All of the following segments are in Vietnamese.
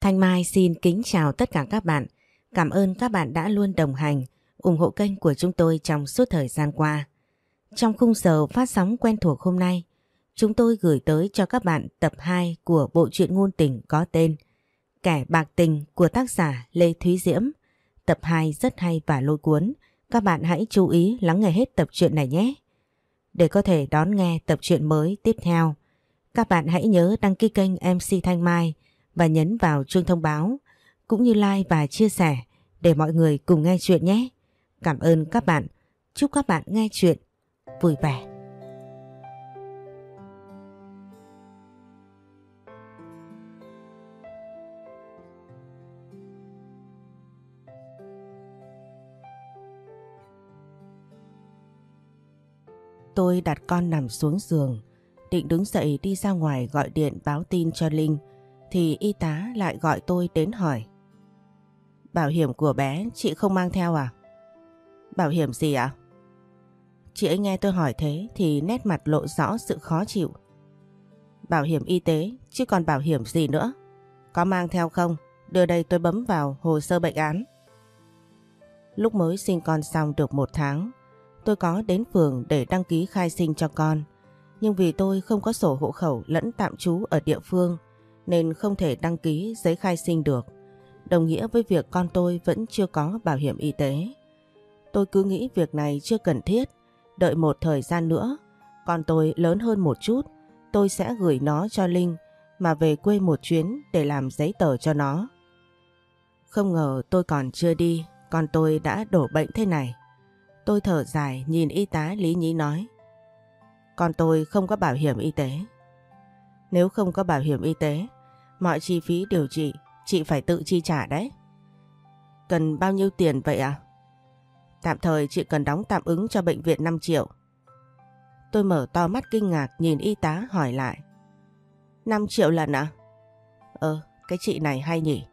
Thanh Mai xin kính chào tất cả các bạn. Cảm ơn các bạn đã luôn đồng hành, ủng hộ kênh của chúng tôi trong suốt thời gian qua. Trong khung giờ phát sóng quen thuộc hôm nay, chúng tôi gửi tới cho các bạn tập 2 của bộ truyện ngôn tình có tên Kẻ bạc tình của tác giả Lê Thúy Diễm. Tập 2 rất hay và lôi cuốn, các bạn hãy chú ý lắng nghe hết tập truyện này nhé. Để có thể đón nghe tập truyện mới tiếp theo, các bạn hãy nhớ đăng ký kênh MC Thanh Mai và nhấn vào chuông thông báo cũng như like và chia sẻ để mọi người cùng nghe chuyện nhé. Cảm ơn các bạn. Chúc các bạn nghe chuyện vui vẻ. Tôi đặt con nằm xuống giường, định đứng dậy đi ra ngoài gọi điện báo tin cho Linh thì y tá lại gọi tôi đến hỏi. Bảo hiểm của bé chị không mang theo à? Bảo hiểm gì ạ? Chị ấy nghe tôi hỏi thế thì nét mặt lộ rõ sự khó chịu. Bảo hiểm y tế chứ còn bảo hiểm gì nữa? Có mang theo không? Đưa đây tôi bấm vào hồ sơ bệnh án. Lúc mới sinh con xong được một tháng, tôi có đến phường để đăng ký khai sinh cho con. Nhưng vì tôi không có sổ hộ khẩu lẫn tạm trú ở địa phương nên không thể đăng ký giấy khai sinh được. Đồng nghĩa với việc con tôi vẫn chưa có bảo hiểm y tế. Tôi cứ nghĩ việc này chưa cần thiết, đợi một thời gian nữa, con tôi lớn hơn một chút, tôi sẽ gửi nó cho Linh mà về quê một chuyến để làm giấy tờ cho nó. Không ngờ tôi còn chưa đi, con tôi đã đổ bệnh thế này. Tôi thở dài nhìn y tá Lý Nhí nói. Con tôi không có bảo hiểm y tế. Nếu không có bảo hiểm y tế, mọi chi phí điều trị chị phải tự chi trả đấy. Cần bao nhiêu tiền vậy à? Tạm thời chị cần đóng tạm ứng cho bệnh viện 5 triệu. Tôi mở to mắt kinh ngạc nhìn y tá hỏi lại. 5 triệu lần à? Ờ, cái chị này hay nhỉ?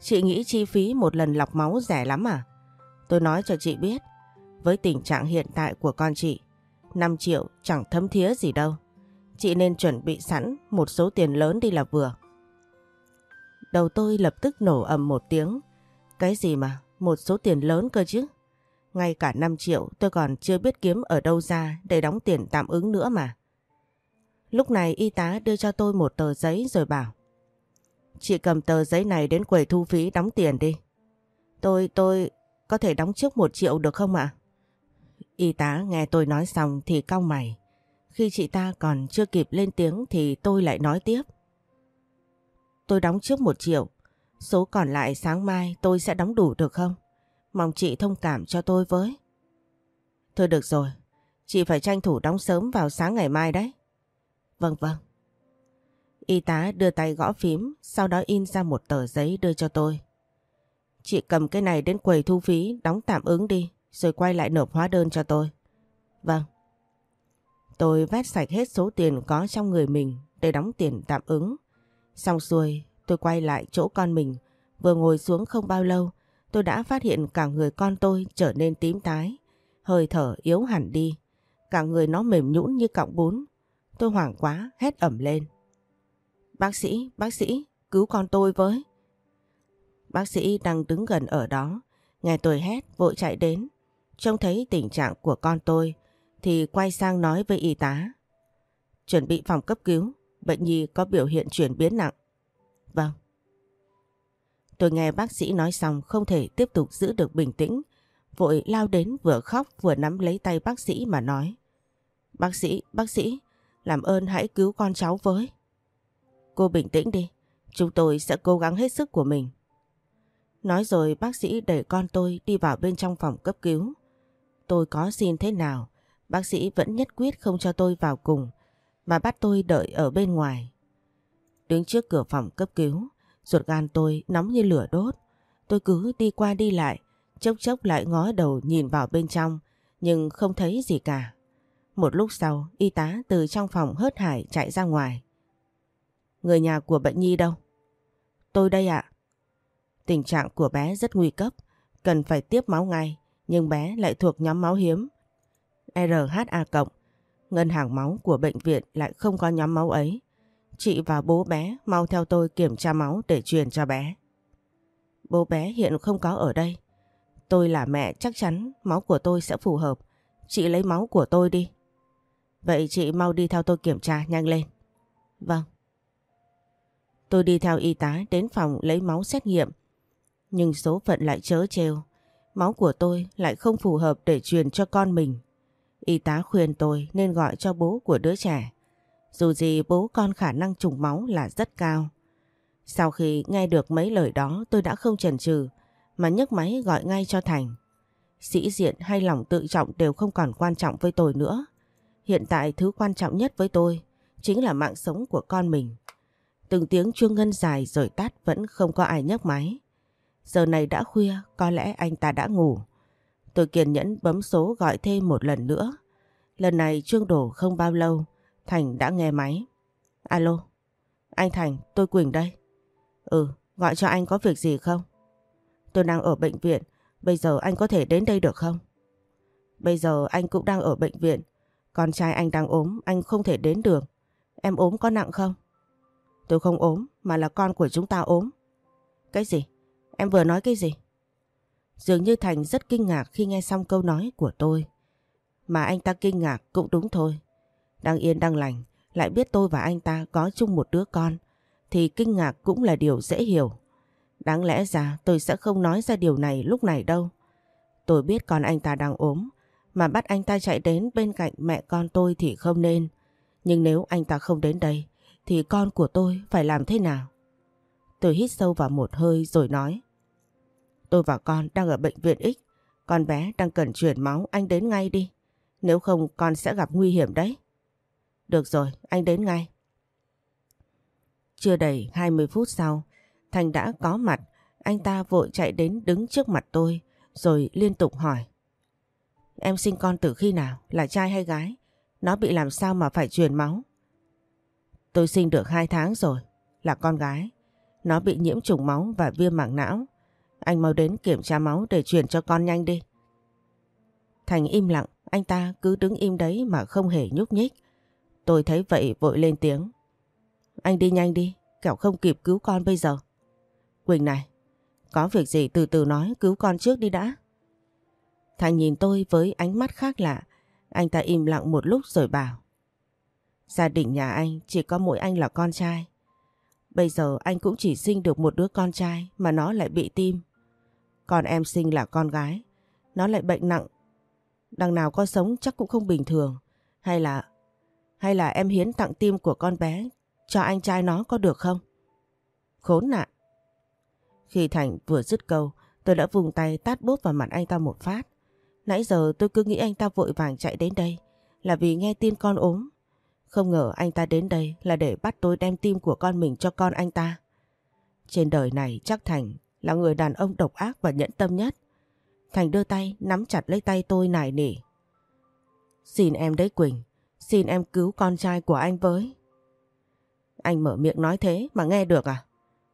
Chị nghĩ chi phí một lần lọc máu rẻ lắm à? Tôi nói cho chị biết, với tình trạng hiện tại của con chị, 5 triệu chẳng thấm thía gì đâu. Chị nên chuẩn bị sẵn một số tiền lớn đi là vừa. Đầu tôi lập tức nổ ầm một tiếng. Cái gì mà, một số tiền lớn cơ chứ. Ngay cả 5 triệu tôi còn chưa biết kiếm ở đâu ra để đóng tiền tạm ứng nữa mà. Lúc này y tá đưa cho tôi một tờ giấy rồi bảo. Chị cầm tờ giấy này đến quầy thu phí đóng tiền đi. Tôi, tôi có thể đóng trước một triệu được không ạ? Y tá nghe tôi nói xong thì cau mày. Khi chị ta còn chưa kịp lên tiếng thì tôi lại nói tiếp. Tôi đóng trước một triệu. Số còn lại sáng mai tôi sẽ đóng đủ được không? Mong chị thông cảm cho tôi với. Thôi được rồi. Chị phải tranh thủ đóng sớm vào sáng ngày mai đấy. Vâng vâng. Y tá đưa tay gõ phím, sau đó in ra một tờ giấy đưa cho tôi. Chị cầm cái này đến quầy thu phí, đóng tạm ứng đi, rồi quay lại nộp hóa đơn cho tôi. Vâng. Tôi vét sạch hết số tiền có trong người mình để đóng tiền tạm ứng. Xong xuôi, tôi quay lại chỗ con mình. Vừa ngồi xuống không bao lâu, tôi đã phát hiện cả người con tôi trở nên tím tái. Hơi thở yếu hẳn đi. Cả người nó mềm nhũn như cọng bún. Tôi hoảng quá, hét ẩm lên. Bác sĩ, bác sĩ, cứu con tôi với. Bác sĩ đang đứng gần ở đó. Nghe tôi hét, vội chạy đến. Trông thấy tình trạng của con tôi, thì quay sang nói với y tá. Chuẩn bị phòng cấp cứu, bệnh nhi có biểu hiện chuyển biến nặng. Vâng. Tôi nghe bác sĩ nói xong không thể tiếp tục giữ được bình tĩnh, vội lao đến vừa khóc vừa nắm lấy tay bác sĩ mà nói. Bác sĩ, bác sĩ, làm ơn hãy cứu con cháu với. Cô bình tĩnh đi, chúng tôi sẽ cố gắng hết sức của mình. Nói rồi bác sĩ đẩy con tôi đi vào bên trong phòng cấp cứu. Tôi có xin thế nào, bác sĩ vẫn nhất quyết không cho tôi vào cùng, mà bắt tôi đợi ở bên ngoài. Đứng trước cửa phòng cấp cứu, ruột gan tôi nóng như lửa đốt. Tôi cứ đi qua đi lại, chốc chốc lại ngó đầu nhìn vào bên trong, nhưng không thấy gì cả. Một lúc sau, y tá từ trong phòng hớt hải chạy ra ngoài. Người nhà của bệnh nhi đâu? Tôi đây ạ. Tình trạng của bé rất nguy cấp, cần phải tiếp máu ngay, nhưng bé lại thuộc nhóm máu hiếm. rha cộng, ngân hàng máu của bệnh viện lại không có nhóm máu ấy. chị và bố bé mau theo tôi kiểm tra máu để truyền cho bé. Bố bé hiện không có ở đây. Tôi là mẹ, chắc chắn máu của tôi sẽ phù hợp. Chị lấy máu của tôi đi. Vậy chị mau đi theo tôi kiểm tra nhanh lên. Vâng. Tôi đi theo y tá đến phòng lấy máu xét nghiệm. Nhưng số phận lại chớ trêu. Máu của tôi lại không phù hợp để truyền cho con mình. Y tá khuyên tôi nên gọi cho bố của đứa trẻ. Dù gì bố con khả năng trùng máu là rất cao. Sau khi nghe được mấy lời đó tôi đã không chần chừ mà nhấc máy gọi ngay cho Thành. Sĩ diện hay lòng tự trọng đều không còn quan trọng với tôi nữa. Hiện tại thứ quan trọng nhất với tôi chính là mạng sống của con mình. Từng tiếng chuông ngân dài rồi tắt vẫn không có ai nhấc máy. Giờ này đã khuya, có lẽ anh ta đã ngủ. Tôi kiên nhẫn bấm số gọi thêm một lần nữa. Lần này trương đổ không bao lâu, Thành đã nghe máy. Alo, anh Thành, tôi Quỳnh đây. Ừ, gọi cho anh có việc gì không? Tôi đang ở bệnh viện, bây giờ anh có thể đến đây được không? Bây giờ anh cũng đang ở bệnh viện, con trai anh đang ốm, anh không thể đến được. Em ốm có nặng không? Tôi không ốm, mà là con của chúng ta ốm. Cái gì? Em vừa nói cái gì? Dường như Thành rất kinh ngạc khi nghe xong câu nói của tôi. Mà anh ta kinh ngạc cũng đúng thôi. Đang yên đang lành, lại biết tôi và anh ta có chung một đứa con, thì kinh ngạc cũng là điều dễ hiểu. Đáng lẽ ra tôi sẽ không nói ra điều này lúc này đâu. Tôi biết con anh ta đang ốm, mà bắt anh ta chạy đến bên cạnh mẹ con tôi thì không nên. Nhưng nếu anh ta không đến đây, thì con của tôi phải làm thế nào? Tôi hít sâu vào một hơi rồi nói. Tôi và con đang ở bệnh viện X, con bé đang cần chuyển máu, anh đến ngay đi. Nếu không con sẽ gặp nguy hiểm đấy. Được rồi, anh đến ngay. Chưa đầy 20 phút sau, Thành đã có mặt, anh ta vội chạy đến đứng trước mặt tôi, rồi liên tục hỏi. Em sinh con từ khi nào, là trai hay gái? Nó bị làm sao mà phải truyền máu? Tôi sinh được 2 tháng rồi, là con gái. Nó bị nhiễm trùng máu và viêm mảng não. Anh mau đến kiểm tra máu để truyền cho con nhanh đi. Thành im lặng, anh ta cứ đứng im đấy mà không hề nhúc nhích. Tôi thấy vậy vội lên tiếng. Anh đi nhanh đi, kẻo không kịp cứu con bây giờ. Quỳnh này, có việc gì từ từ nói cứu con trước đi đã. Thành nhìn tôi với ánh mắt khác lạ. Anh ta im lặng một lúc rồi bảo. Gia đình nhà anh chỉ có mỗi anh là con trai. Bây giờ anh cũng chỉ sinh được một đứa con trai mà nó lại bị tim. Còn em sinh là con gái. Nó lại bệnh nặng. Đằng nào có sống chắc cũng không bình thường. Hay là... Hay là em hiến tặng tim của con bé cho anh trai nó có được không? Khốn nạn. Khi Thành vừa dứt câu, tôi đã vùng tay tát bốp vào mặt anh ta một phát. Nãy giờ tôi cứ nghĩ anh ta vội vàng chạy đến đây là vì nghe tin con ốm. Không ngờ anh ta đến đây là để bắt tôi đem tim của con mình cho con anh ta. Trên đời này chắc Thành là người đàn ông độc ác và nhẫn tâm nhất. Thành đưa tay nắm chặt lấy tay tôi nài nỉ. Xin em đấy Quỳnh, xin em cứu con trai của anh với. Anh mở miệng nói thế mà nghe được à?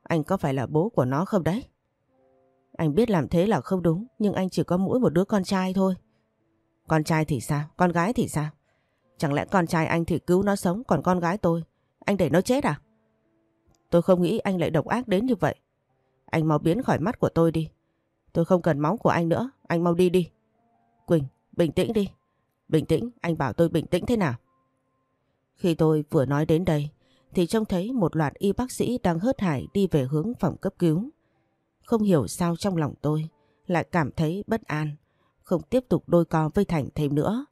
Anh có phải là bố của nó không đấy? Anh biết làm thế là không đúng nhưng anh chỉ có mỗi một đứa con trai thôi. Con trai thì sao? Con gái thì sao? Chẳng lẽ con trai anh thì cứu nó sống còn con gái tôi, anh để nó chết à? Tôi không nghĩ anh lại độc ác đến như vậy. Anh mau biến khỏi mắt của tôi đi. Tôi không cần máu của anh nữa, anh mau đi đi. Quỳnh, bình tĩnh đi. Bình tĩnh, anh bảo tôi bình tĩnh thế nào? Khi tôi vừa nói đến đây, thì trông thấy một loạt y bác sĩ đang hớt hải đi về hướng phòng cấp cứu. Không hiểu sao trong lòng tôi lại cảm thấy bất an, không tiếp tục đôi co với Thành thêm nữa.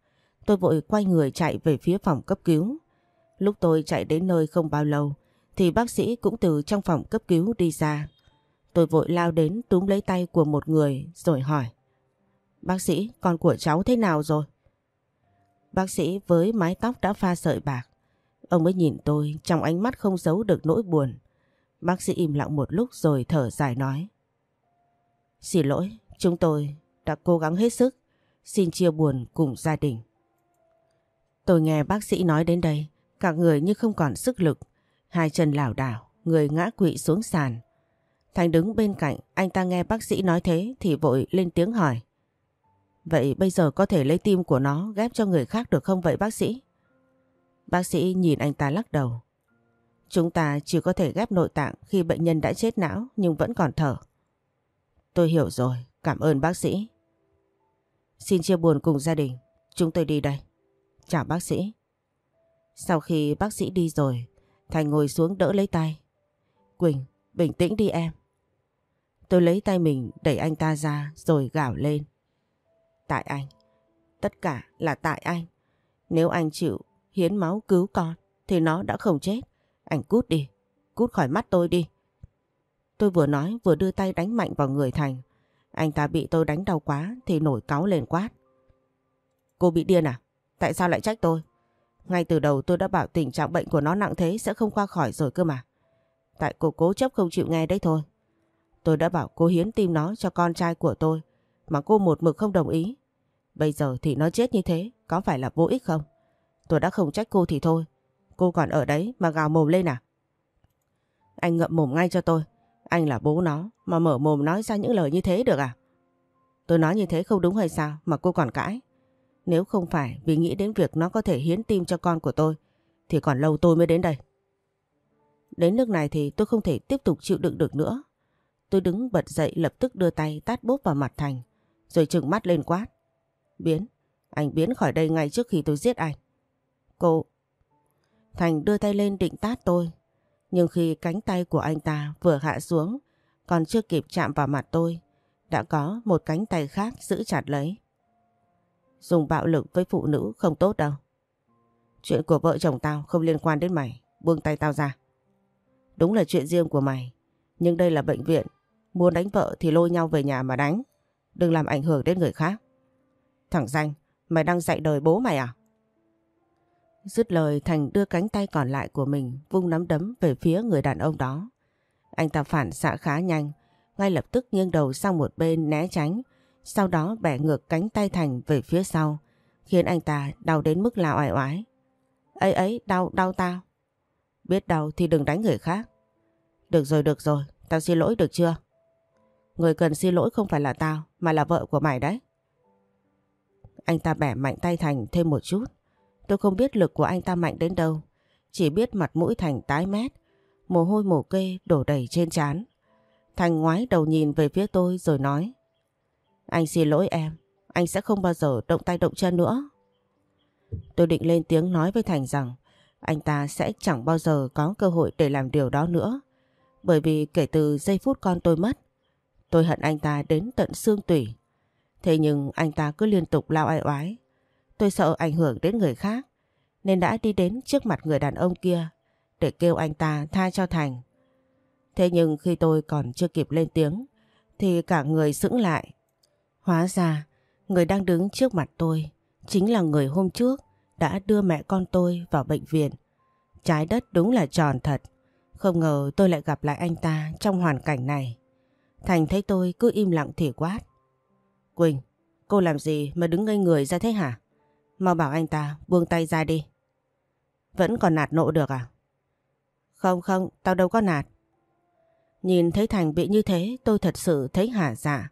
Tôi vội quay người chạy về phía phòng cấp cứu. Lúc tôi chạy đến nơi không bao lâu thì bác sĩ cũng từ trong phòng cấp cứu đi ra. Tôi vội lao đến túm lấy tay của một người rồi hỏi. Bác sĩ, con của cháu thế nào rồi? Bác sĩ với mái tóc đã pha sợi bạc. Ông ấy nhìn tôi trong ánh mắt không giấu được nỗi buồn. Bác sĩ im lặng một lúc rồi thở dài nói. Xin lỗi, chúng tôi đã cố gắng hết sức. Xin chia buồn cùng gia đình. Tôi nghe bác sĩ nói đến đây, cả người như không còn sức lực, hai chân lảo đảo, người ngã quỵ xuống sàn. Thành đứng bên cạnh, anh ta nghe bác sĩ nói thế thì vội lên tiếng hỏi. Vậy bây giờ có thể lấy tim của nó ghép cho người khác được không vậy bác sĩ? Bác sĩ nhìn anh ta lắc đầu. Chúng ta chỉ có thể ghép nội tạng khi bệnh nhân đã chết não nhưng vẫn còn thở. Tôi hiểu rồi, cảm ơn bác sĩ. Xin chia buồn cùng gia đình, chúng tôi đi đây. Chào bác sĩ. Sau khi bác sĩ đi rồi, Thành ngồi xuống đỡ lấy tay. Quỳnh, bình tĩnh đi em. Tôi lấy tay mình đẩy anh ta ra rồi gào lên. Tại anh. Tất cả là tại anh. Nếu anh chịu hiến máu cứu con, thì nó đã không chết. Anh cút đi. Cút khỏi mắt tôi đi. Tôi vừa nói vừa đưa tay đánh mạnh vào người Thành. Anh ta bị tôi đánh đau quá thì nổi cáu lên quát. Cô bị điên à? Tại sao lại trách tôi? Ngay từ đầu tôi đã bảo tình trạng bệnh của nó nặng thế sẽ không qua khỏi rồi cơ mà. Tại cô cố chấp không chịu nghe đấy thôi. Tôi đã bảo cô hiến tim nó cho con trai của tôi, mà cô một mực không đồng ý. Bây giờ thì nó chết như thế, có phải là vô ích không? Tôi đã không trách cô thì thôi. Cô còn ở đấy mà gào mồm lên à? Anh ngậm mồm ngay cho tôi. Anh là bố nó mà mở mồm nói ra những lời như thế được à? Tôi nói như thế không đúng hay sao mà cô còn cãi? Nếu không phải vì nghĩ đến việc nó có thể hiến tim cho con của tôi, thì còn lâu tôi mới đến đây. Đến nước này thì tôi không thể tiếp tục chịu đựng được nữa. Tôi đứng bật dậy lập tức đưa tay tát bốp vào mặt Thành rồi trừng mắt lên quát. Biến, anh biến khỏi đây ngay trước khi tôi giết anh. Cô... Thành đưa tay lên định tát tôi nhưng khi cánh tay của anh ta vừa hạ xuống còn chưa kịp chạm vào mặt tôi đã có một cánh tay khác giữ chặt lấy. Dùng bạo lực với phụ nữ không tốt đâu. Chuyện của vợ chồng tao không liên quan đến mày. Buông tay tao ra. Đúng là chuyện riêng của mày. Nhưng đây là bệnh viện. Muốn đánh vợ thì lôi nhau về nhà mà đánh. Đừng làm ảnh hưởng đến người khác. Thằng danh, mày đang dạy đời bố mày à? Dứt lời Thành đưa cánh tay còn lại của mình vung nắm đấm về phía người đàn ông đó. Anh ta phản xạ khá nhanh, ngay lập tức nghiêng đầu sang một bên né tránh sau đó bẻ ngược cánh tay Thành về phía sau, khiến anh ta đau đến mức là oai oái. Ấy ấy, đau, đau tao. Biết đau thì đừng đánh người khác. Được rồi, được rồi, tao xin lỗi được chưa? Người cần xin lỗi không phải là tao, mà là vợ của mày đấy. Anh ta bẻ mạnh tay Thành thêm một chút. Tôi không biết lực của anh ta mạnh đến đâu. Chỉ biết mặt mũi Thành tái mét, mồ hôi mồ kê đổ đầy trên trán. Thành ngoái đầu nhìn về phía tôi rồi nói. Anh xin lỗi em, anh sẽ không bao giờ động tay động chân nữa. Tôi định lên tiếng nói với Thành rằng anh ta sẽ chẳng bao giờ có cơ hội để làm điều đó nữa. Bởi vì kể từ giây phút con tôi mất, tôi hận anh ta đến tận xương tủy. Thế nhưng anh ta cứ liên tục lao ai oái. Tôi sợ ảnh hưởng đến người khác, nên đã đi đến trước mặt người đàn ông kia để kêu anh ta tha cho Thành. Thế nhưng khi tôi còn chưa kịp lên tiếng, thì cả người sững lại Hóa ra, người đang đứng trước mặt tôi chính là người hôm trước đã đưa mẹ con tôi vào bệnh viện. Trái đất đúng là tròn thật. Không ngờ tôi lại gặp lại anh ta trong hoàn cảnh này. Thành thấy tôi cứ im lặng thì quát. Quỳnh, cô làm gì mà đứng ngây người ra thế hả? Mau bảo anh ta buông tay ra đi. Vẫn còn nạt nộ được à? Không không, tao đâu có nạt. Nhìn thấy Thành bị như thế tôi thật sự thấy hả dạ.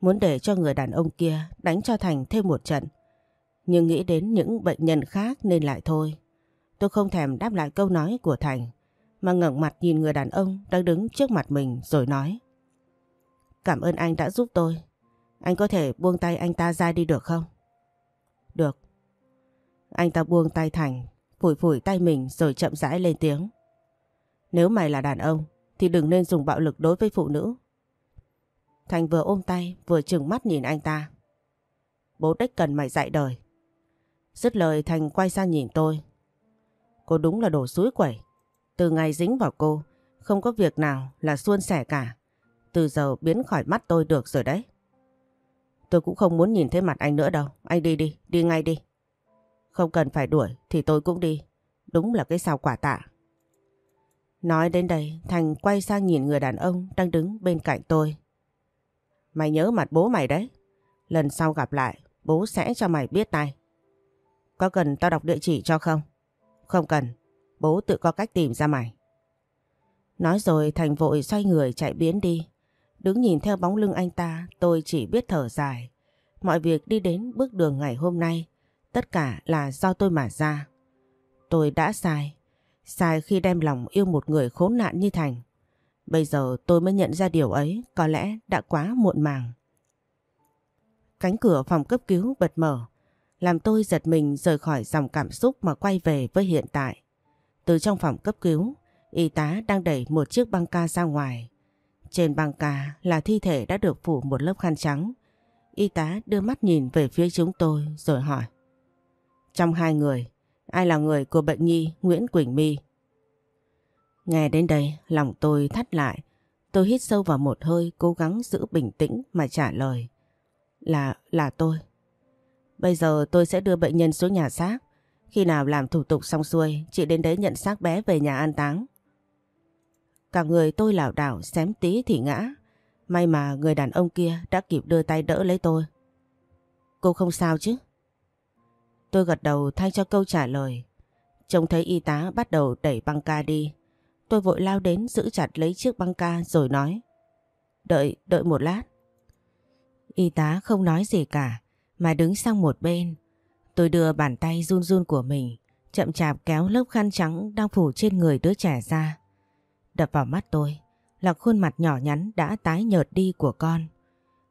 Muốn để cho người đàn ông kia đánh cho Thành thêm một trận. Nhưng nghĩ đến những bệnh nhân khác nên lại thôi. Tôi không thèm đáp lại câu nói của Thành mà ngẩng mặt nhìn người đàn ông đang đứng trước mặt mình rồi nói. Cảm ơn anh đã giúp tôi. Anh có thể buông tay anh ta ra đi được không? Được. Anh ta buông tay Thành, phủi phủi tay mình rồi chậm rãi lên tiếng. Nếu mày là đàn ông thì đừng nên dùng bạo lực đối với phụ nữ. Thành vừa ôm tay vừa trừng mắt nhìn anh ta. Bố đếch cần mày dạy đời. Dứt lời Thành quay sang nhìn tôi. Cô đúng là đồ suối quẩy. Từ ngày dính vào cô, không có việc nào là suôn sẻ cả. Từ giờ biến khỏi mắt tôi được rồi đấy. Tôi cũng không muốn nhìn thấy mặt anh nữa đâu. Anh đi đi, đi ngay đi. Không cần phải đuổi thì tôi cũng đi. Đúng là cái sao quả tạ. Nói đến đây, Thành quay sang nhìn người đàn ông đang đứng bên cạnh tôi. Mày nhớ mặt bố mày đấy. Lần sau gặp lại, bố sẽ cho mày biết tay. Có cần tao đọc địa chỉ cho không? Không cần, bố tự có cách tìm ra mày. Nói rồi Thành vội xoay người chạy biến đi. Đứng nhìn theo bóng lưng anh ta, tôi chỉ biết thở dài. Mọi việc đi đến bước đường ngày hôm nay, tất cả là do tôi mà ra. Tôi đã sai. Sai khi đem lòng yêu một người khốn nạn như Thành. Bây giờ tôi mới nhận ra điều ấy có lẽ đã quá muộn màng. Cánh cửa phòng cấp cứu bật mở, làm tôi giật mình rời khỏi dòng cảm xúc mà quay về với hiện tại. Từ trong phòng cấp cứu, y tá đang đẩy một chiếc băng ca ra ngoài. Trên băng cà là thi thể đã được phủ một lớp khăn trắng. Y tá đưa mắt nhìn về phía chúng tôi rồi hỏi. Trong hai người, ai là người của bệnh nhi Nguyễn Quỳnh My? Nghe đến đây, lòng tôi thắt lại. Tôi hít sâu vào một hơi, cố gắng giữ bình tĩnh mà trả lời. Là, là tôi. Bây giờ tôi sẽ đưa bệnh nhân xuống nhà xác. Khi nào làm thủ tục xong xuôi, chị đến đấy nhận xác bé về nhà an táng. Cả người tôi lảo đảo xém tí thì ngã. May mà người đàn ông kia đã kịp đưa tay đỡ lấy tôi. Cô không sao chứ? Tôi gật đầu thay cho câu trả lời. Trông thấy y tá bắt đầu đẩy băng ca đi. Tôi vội lao đến giữ chặt lấy chiếc băng ca rồi nói. Đợi, đợi một lát. Y tá không nói gì cả mà đứng sang một bên. Tôi đưa bàn tay run run của mình chậm chạp kéo lớp khăn trắng đang phủ trên người đứa trẻ ra. Đập vào mắt tôi là khuôn mặt nhỏ nhắn đã tái nhợt đi của con.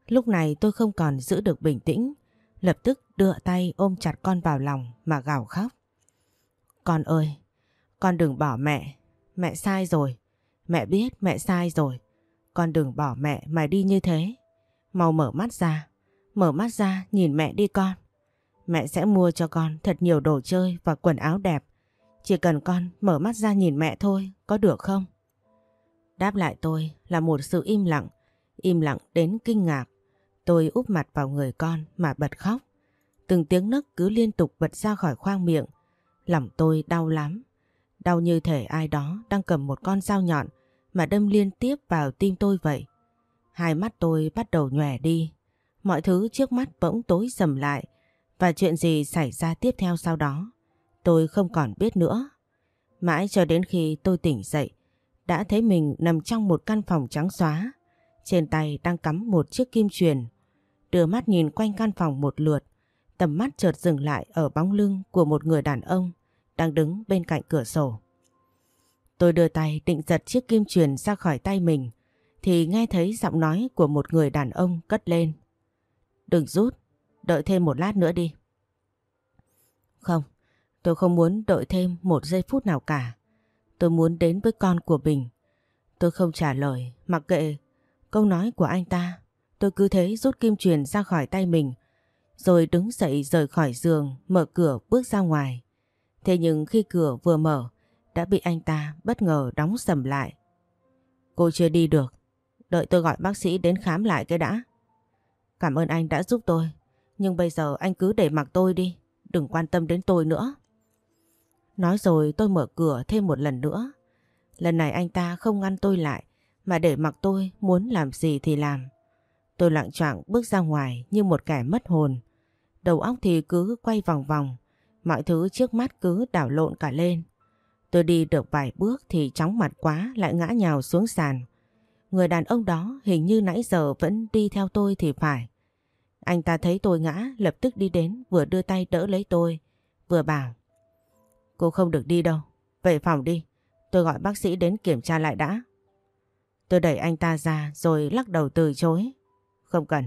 Lúc này tôi không còn giữ được bình tĩnh, lập tức đưa tay ôm chặt con vào lòng mà gào khóc. Con ơi, con đừng bỏ mẹ, mẹ sai rồi, mẹ biết mẹ sai rồi, con đừng bỏ mẹ mà đi như thế. Mau mở mắt ra, mở mắt ra nhìn mẹ đi con. Mẹ sẽ mua cho con thật nhiều đồ chơi và quần áo đẹp. Chỉ cần con mở mắt ra nhìn mẹ thôi, có được không? Đáp lại tôi là một sự im lặng, im lặng đến kinh ngạc. Tôi úp mặt vào người con mà bật khóc. Từng tiếng nấc cứ liên tục bật ra khỏi khoang miệng. Lòng tôi đau lắm. Đau như thể ai đó đang cầm một con dao nhọn mà đâm liên tiếp vào tim tôi vậy. Hai mắt tôi bắt đầu nhòe đi. Mọi thứ trước mắt bỗng tối sầm lại và chuyện gì xảy ra tiếp theo sau đó tôi không còn biết nữa. Mãi cho đến khi tôi tỉnh dậy đã thấy mình nằm trong một căn phòng trắng xóa. Trên tay đang cắm một chiếc kim truyền. Đưa mắt nhìn quanh căn phòng một lượt, tầm mắt chợt dừng lại ở bóng lưng của một người đàn ông đang đứng bên cạnh cửa sổ. Tôi đưa tay định giật chiếc kim truyền ra khỏi tay mình thì nghe thấy giọng nói của một người đàn ông cất lên. Đừng rút, đợi thêm một lát nữa đi. Không, tôi không muốn đợi thêm một giây phút nào cả. Tôi muốn đến với con của Bình. Tôi không trả lời, mặc kệ câu nói của anh ta. Tôi cứ thế rút kim truyền ra khỏi tay mình, rồi đứng dậy rời khỏi giường, mở cửa bước ra ngoài. Thế nhưng khi cửa vừa mở, đã bị anh ta bất ngờ đóng sầm lại. Cô chưa đi được, đợi tôi gọi bác sĩ đến khám lại cái đã. Cảm ơn anh đã giúp tôi, nhưng bây giờ anh cứ để mặc tôi đi, đừng quan tâm đến tôi nữa. Nói rồi tôi mở cửa thêm một lần nữa. Lần này anh ta không ngăn tôi lại mà để mặc tôi muốn làm gì thì làm. Tôi lặng choạng bước ra ngoài như một kẻ mất hồn. Đầu óc thì cứ quay vòng vòng, mọi thứ trước mắt cứ đảo lộn cả lên. Tôi đi được vài bước thì chóng mặt quá lại ngã nhào xuống sàn. Người đàn ông đó hình như nãy giờ vẫn đi theo tôi thì phải. Anh ta thấy tôi ngã lập tức đi đến vừa đưa tay đỡ lấy tôi, vừa bảo Cô không được đi đâu. Về phòng đi. Tôi gọi bác sĩ đến kiểm tra lại đã. Tôi đẩy anh ta ra rồi lắc đầu từ chối. Không cần.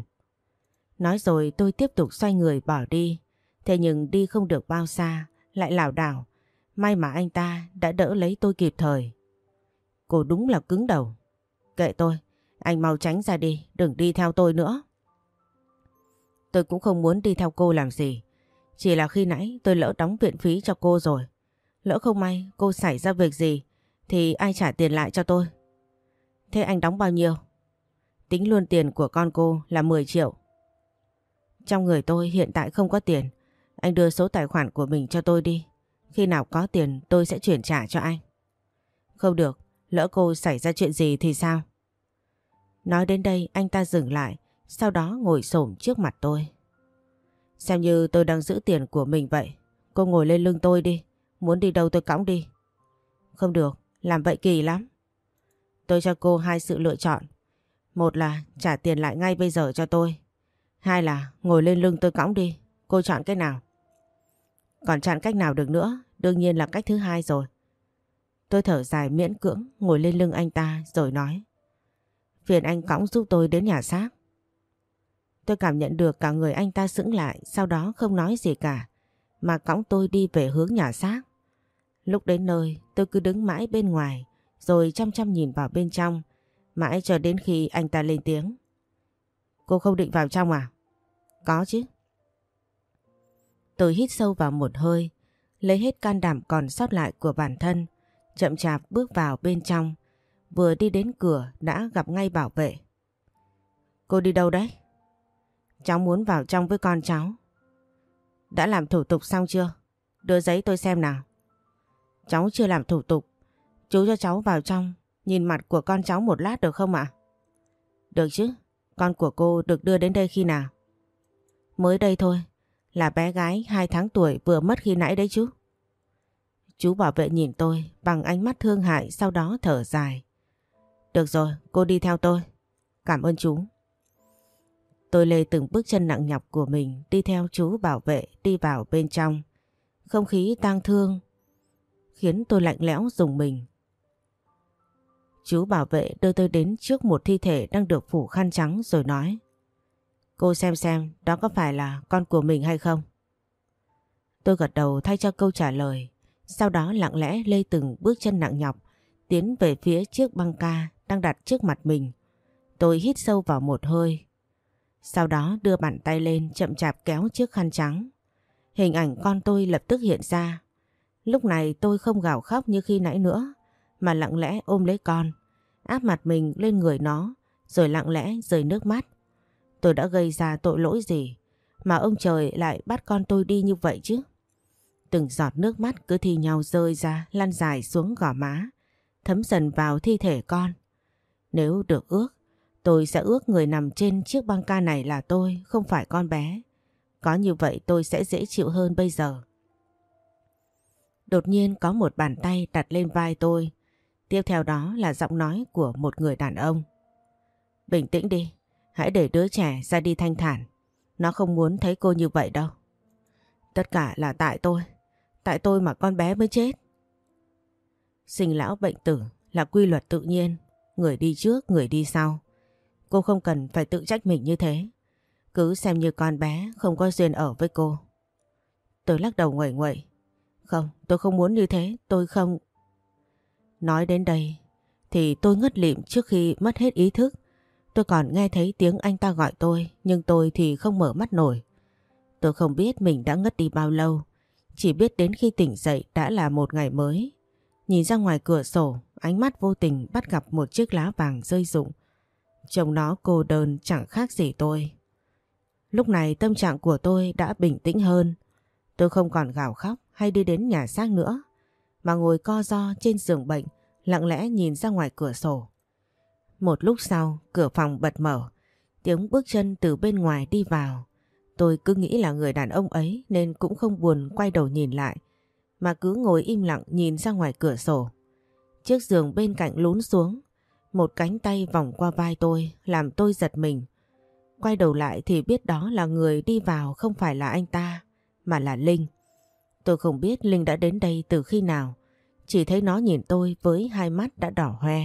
Nói rồi tôi tiếp tục xoay người bỏ đi. Thế nhưng đi không được bao xa, lại lảo đảo. May mà anh ta đã đỡ lấy tôi kịp thời. Cô đúng là cứng đầu. Kệ tôi, anh mau tránh ra đi, đừng đi theo tôi nữa. Tôi cũng không muốn đi theo cô làm gì. Chỉ là khi nãy tôi lỡ đóng viện phí cho cô rồi. Lỡ không may cô xảy ra việc gì thì ai trả tiền lại cho tôi? Thế anh đóng bao nhiêu? Tính luôn tiền của con cô là 10 triệu. Trong người tôi hiện tại không có tiền. Anh đưa số tài khoản của mình cho tôi đi. Khi nào có tiền tôi sẽ chuyển trả cho anh. Không được, lỡ cô xảy ra chuyện gì thì sao? Nói đến đây anh ta dừng lại, sau đó ngồi xổm trước mặt tôi. Xem như tôi đang giữ tiền của mình vậy. Cô ngồi lên lưng tôi đi. Muốn đi đâu tôi cõng đi. Không được, làm vậy kỳ lắm. Tôi cho cô hai sự lựa chọn. Một là trả tiền lại ngay bây giờ cho tôi. Hai là ngồi lên lưng tôi cõng đi. Cô chọn cái nào? Còn chọn cách nào được nữa, đương nhiên là cách thứ hai rồi. Tôi thở dài miễn cưỡng ngồi lên lưng anh ta rồi nói. Phiền anh cõng giúp tôi đến nhà xác. Tôi cảm nhận được cả người anh ta sững lại sau đó không nói gì cả mà cõng tôi đi về hướng nhà xác. Lúc đến nơi, tôi cứ đứng mãi bên ngoài, rồi chăm chăm nhìn vào bên trong mãi cho đến khi anh ta lên tiếng. Cô không định vào trong à? Có chứ. Tôi hít sâu vào một hơi, lấy hết can đảm còn sót lại của bản thân, chậm chạp bước vào bên trong vừa đi đến cửa, đã gặp ngay bảo vệ. Cô đi đâu đấy? Cháu muốn vào trong với con cháu. Đã làm thủ tục xong chưa? Đưa giấy tôi xem nào. Cháu chưa làm thủ tục. Chú cho cháu vào trong, nhìn mặt của con cháu một lát được không ạ? Được chứ, con của cô được đưa đến đây khi nào? Mới đây thôi, là bé gái 2 tháng tuổi vừa mất khi nãy đấy chú. Chú bảo vệ nhìn tôi bằng ánh mắt thương hại sau đó thở dài. Được rồi, cô đi theo tôi. Cảm ơn chú. Tôi lê từng bước chân nặng nhọc của mình đi theo chú bảo vệ đi vào bên trong. Không khí tang thương khiến tôi lạnh lẽo dùng mình. Chú bảo vệ đưa tôi đến trước một thi thể đang được phủ khăn trắng rồi nói, Cô xem xem đó có phải là con của mình hay không? Tôi gật đầu thay cho câu trả lời, sau đó lặng lẽ lê từng bước chân nặng nhọc, tiến về phía chiếc băng ca đang đặt trước mặt mình. Tôi hít sâu vào một hơi, sau đó đưa bàn tay lên chậm chạp kéo chiếc khăn trắng. Hình ảnh con tôi lập tức hiện ra. Lúc này tôi không gào khóc như khi nãy nữa, mà lặng lẽ ôm lấy con, áp mặt mình lên người nó, rồi lặng lẽ rời nước mắt. Tôi đã gây ra tội lỗi gì, mà ông trời lại bắt con tôi đi như vậy chứ? Từng giọt nước mắt cứ thi nhau rơi ra, lăn dài xuống gò má, thấm dần vào thi thể con. Nếu được ước, Tôi sẽ ước người nằm trên chiếc băng ca này là tôi, không phải con bé. Có như vậy tôi sẽ dễ chịu hơn bây giờ. Đột nhiên có một bàn tay đặt lên vai tôi. Tiếp theo đó là giọng nói của một người đàn ông. Bình tĩnh đi, hãy để đứa trẻ ra đi thanh thản. Nó không muốn thấy cô như vậy đâu. Tất cả là tại tôi. Tại tôi mà con bé mới chết. Sinh lão bệnh tử là quy luật tự nhiên. Người đi trước, người đi sau. Cô không cần phải tự trách mình như thế. Cứ xem như con bé không có duyên ở với cô. Tôi lắc đầu nguẩy nguậy. Không, tôi không muốn như thế, tôi không... Nói đến đây thì tôi ngất lịm trước khi mất hết ý thức. Tôi còn nghe thấy tiếng anh ta gọi tôi nhưng tôi thì không mở mắt nổi. Tôi không biết mình đã ngất đi bao lâu. Chỉ biết đến khi tỉnh dậy đã là một ngày mới. Nhìn ra ngoài cửa sổ, ánh mắt vô tình bắt gặp một chiếc lá vàng rơi rụng trông nó cô đơn chẳng khác gì tôi. Lúc này tâm trạng của tôi đã bình tĩnh hơn. Tôi không còn gào khóc hay đi đến nhà xác nữa, mà ngồi co ro trên giường bệnh, lặng lẽ nhìn ra ngoài cửa sổ. Một lúc sau, cửa phòng bật mở, tiếng bước chân từ bên ngoài đi vào. Tôi cứ nghĩ là người đàn ông ấy nên cũng không buồn quay đầu nhìn lại, mà cứ ngồi im lặng nhìn ra ngoài cửa sổ. Chiếc giường bên cạnh lún xuống, một cánh tay vòng qua vai tôi làm tôi giật mình. Quay đầu lại thì biết đó là người đi vào không phải là anh ta, mà là Linh. Tôi không biết Linh đã đến đây từ khi nào, chỉ thấy nó nhìn tôi với hai mắt đã đỏ hoe.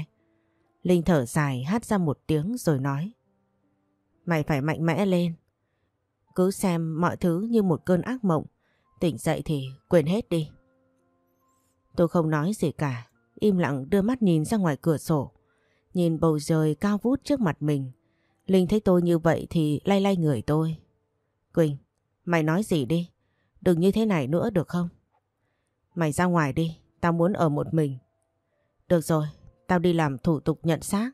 Linh thở dài hát ra một tiếng rồi nói. Mày phải mạnh mẽ lên. Cứ xem mọi thứ như một cơn ác mộng, tỉnh dậy thì quên hết đi. Tôi không nói gì cả, im lặng đưa mắt nhìn ra ngoài cửa sổ. Nhìn bầu trời cao vút trước mặt mình. Linh thấy tôi như vậy thì lay lay người tôi. Quỳnh, mày nói gì đi? Đừng như thế này nữa được không? Mày ra ngoài đi, tao muốn ở một mình. Được rồi, tao đi làm thủ tục nhận xác.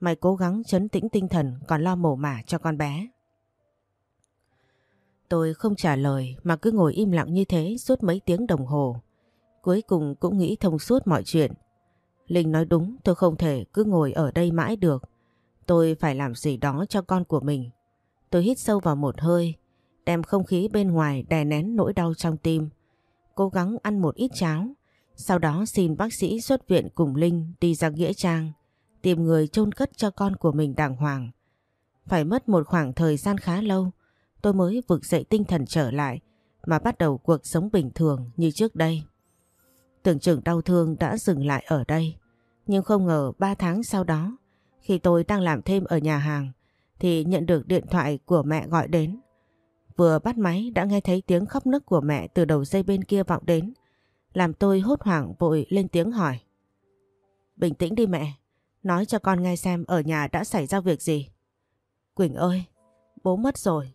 Mày cố gắng chấn tĩnh tinh thần còn lo mổ mả cho con bé. Tôi không trả lời mà cứ ngồi im lặng như thế suốt mấy tiếng đồng hồ. Cuối cùng cũng nghĩ thông suốt mọi chuyện. Linh nói đúng tôi không thể cứ ngồi ở đây mãi được. Tôi phải làm gì đó cho con của mình. Tôi hít sâu vào một hơi, đem không khí bên ngoài đè nén nỗi đau trong tim. Cố gắng ăn một ít cháo, sau đó xin bác sĩ xuất viện cùng Linh đi ra Nghĩa Trang, tìm người chôn cất cho con của mình đàng hoàng. Phải mất một khoảng thời gian khá lâu, tôi mới vực dậy tinh thần trở lại mà bắt đầu cuộc sống bình thường như trước đây. Tưởng chừng đau thương đã dừng lại ở đây. Nhưng không ngờ 3 tháng sau đó, khi tôi đang làm thêm ở nhà hàng, thì nhận được điện thoại của mẹ gọi đến. Vừa bắt máy đã nghe thấy tiếng khóc nức của mẹ từ đầu dây bên kia vọng đến. Làm tôi hốt hoảng vội lên tiếng hỏi. Bình tĩnh đi mẹ, nói cho con nghe xem ở nhà đã xảy ra việc gì. Quỳnh ơi, bố mất rồi.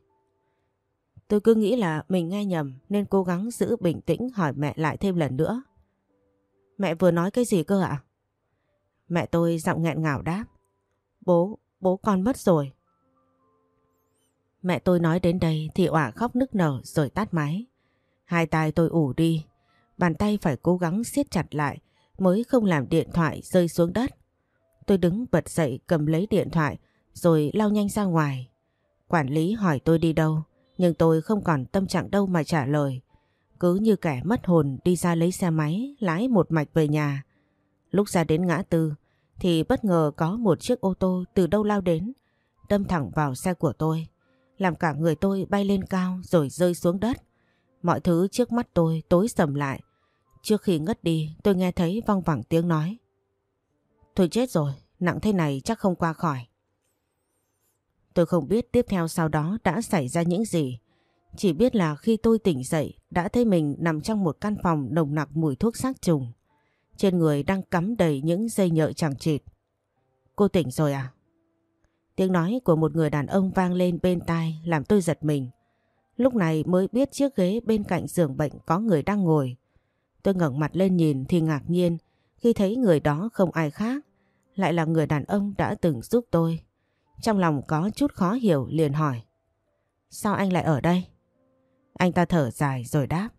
Tôi cứ nghĩ là mình nghe nhầm nên cố gắng giữ bình tĩnh hỏi mẹ lại thêm lần nữa. Mẹ vừa nói cái gì cơ ạ? Mẹ tôi giọng nghẹn ngào đáp. Bố, bố con mất rồi. Mẹ tôi nói đến đây thì ỏa khóc nức nở rồi tắt máy. Hai tay tôi ủ đi, bàn tay phải cố gắng siết chặt lại mới không làm điện thoại rơi xuống đất. Tôi đứng bật dậy cầm lấy điện thoại rồi lao nhanh ra ngoài. Quản lý hỏi tôi đi đâu, nhưng tôi không còn tâm trạng đâu mà trả lời. Cứ như kẻ mất hồn đi ra lấy xe máy, lái một mạch về nhà. Lúc ra đến ngã tư, thì bất ngờ có một chiếc ô tô từ đâu lao đến, đâm thẳng vào xe của tôi. Làm cả người tôi bay lên cao rồi rơi xuống đất. Mọi thứ trước mắt tôi tối sầm lại. Trước khi ngất đi tôi nghe thấy văng vẳng tiếng nói. Tôi chết rồi, nặng thế này chắc không qua khỏi. Tôi không biết tiếp theo sau đó đã xảy ra những gì. Chỉ biết là khi tôi tỉnh dậy đã thấy mình nằm trong một căn phòng nồng nặc mùi thuốc sát trùng. Trên người đang cắm đầy những dây nhợ chẳng chịt. Cô tỉnh rồi à? Tiếng nói của một người đàn ông vang lên bên tai làm tôi giật mình. Lúc này mới biết chiếc ghế bên cạnh giường bệnh có người đang ngồi. Tôi ngẩng mặt lên nhìn thì ngạc nhiên khi thấy người đó không ai khác. Lại là người đàn ông đã từng giúp tôi. Trong lòng có chút khó hiểu liền hỏi. Sao anh lại ở đây? Anh ta thở dài rồi đáp.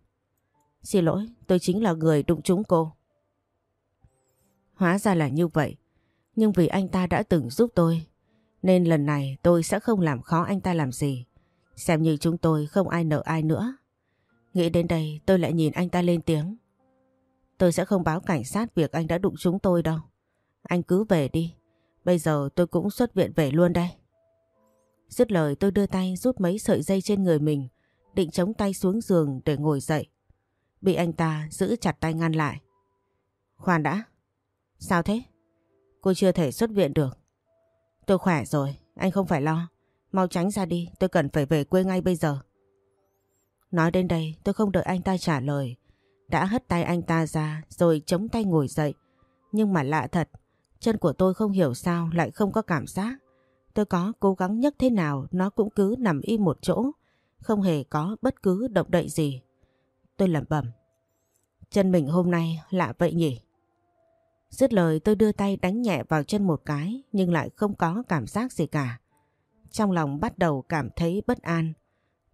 Xin lỗi, tôi chính là người đụng trúng cô. Hóa ra là như vậy. Nhưng vì anh ta đã từng giúp tôi, nên lần này tôi sẽ không làm khó anh ta làm gì. Xem như chúng tôi không ai nợ ai nữa. Nghĩ đến đây tôi lại nhìn anh ta lên tiếng. Tôi sẽ không báo cảnh sát việc anh đã đụng chúng tôi đâu. Anh cứ về đi. Bây giờ tôi cũng xuất viện về luôn đây. Dứt lời tôi đưa tay rút mấy sợi dây trên người mình, định chống tay xuống giường để ngồi dậy. Bị anh ta giữ chặt tay ngăn lại. Khoan đã. Sao thế? Cô chưa thể xuất viện được. Tôi khỏe rồi, anh không phải lo. Mau tránh ra đi, tôi cần phải về quê ngay bây giờ. Nói đến đây tôi không đợi anh ta trả lời. Đã hất tay anh ta ra rồi chống tay ngồi dậy. Nhưng mà lạ thật, chân của tôi không hiểu sao lại không có cảm giác. Tôi có cố gắng nhấc thế nào nó cũng cứ nằm im một chỗ, không hề có bất cứ động đậy gì. Tôi lẩm bẩm. Chân mình hôm nay lạ vậy nhỉ? Dứt lời tôi đưa tay đánh nhẹ vào chân một cái nhưng lại không có cảm giác gì cả. Trong lòng bắt đầu cảm thấy bất an.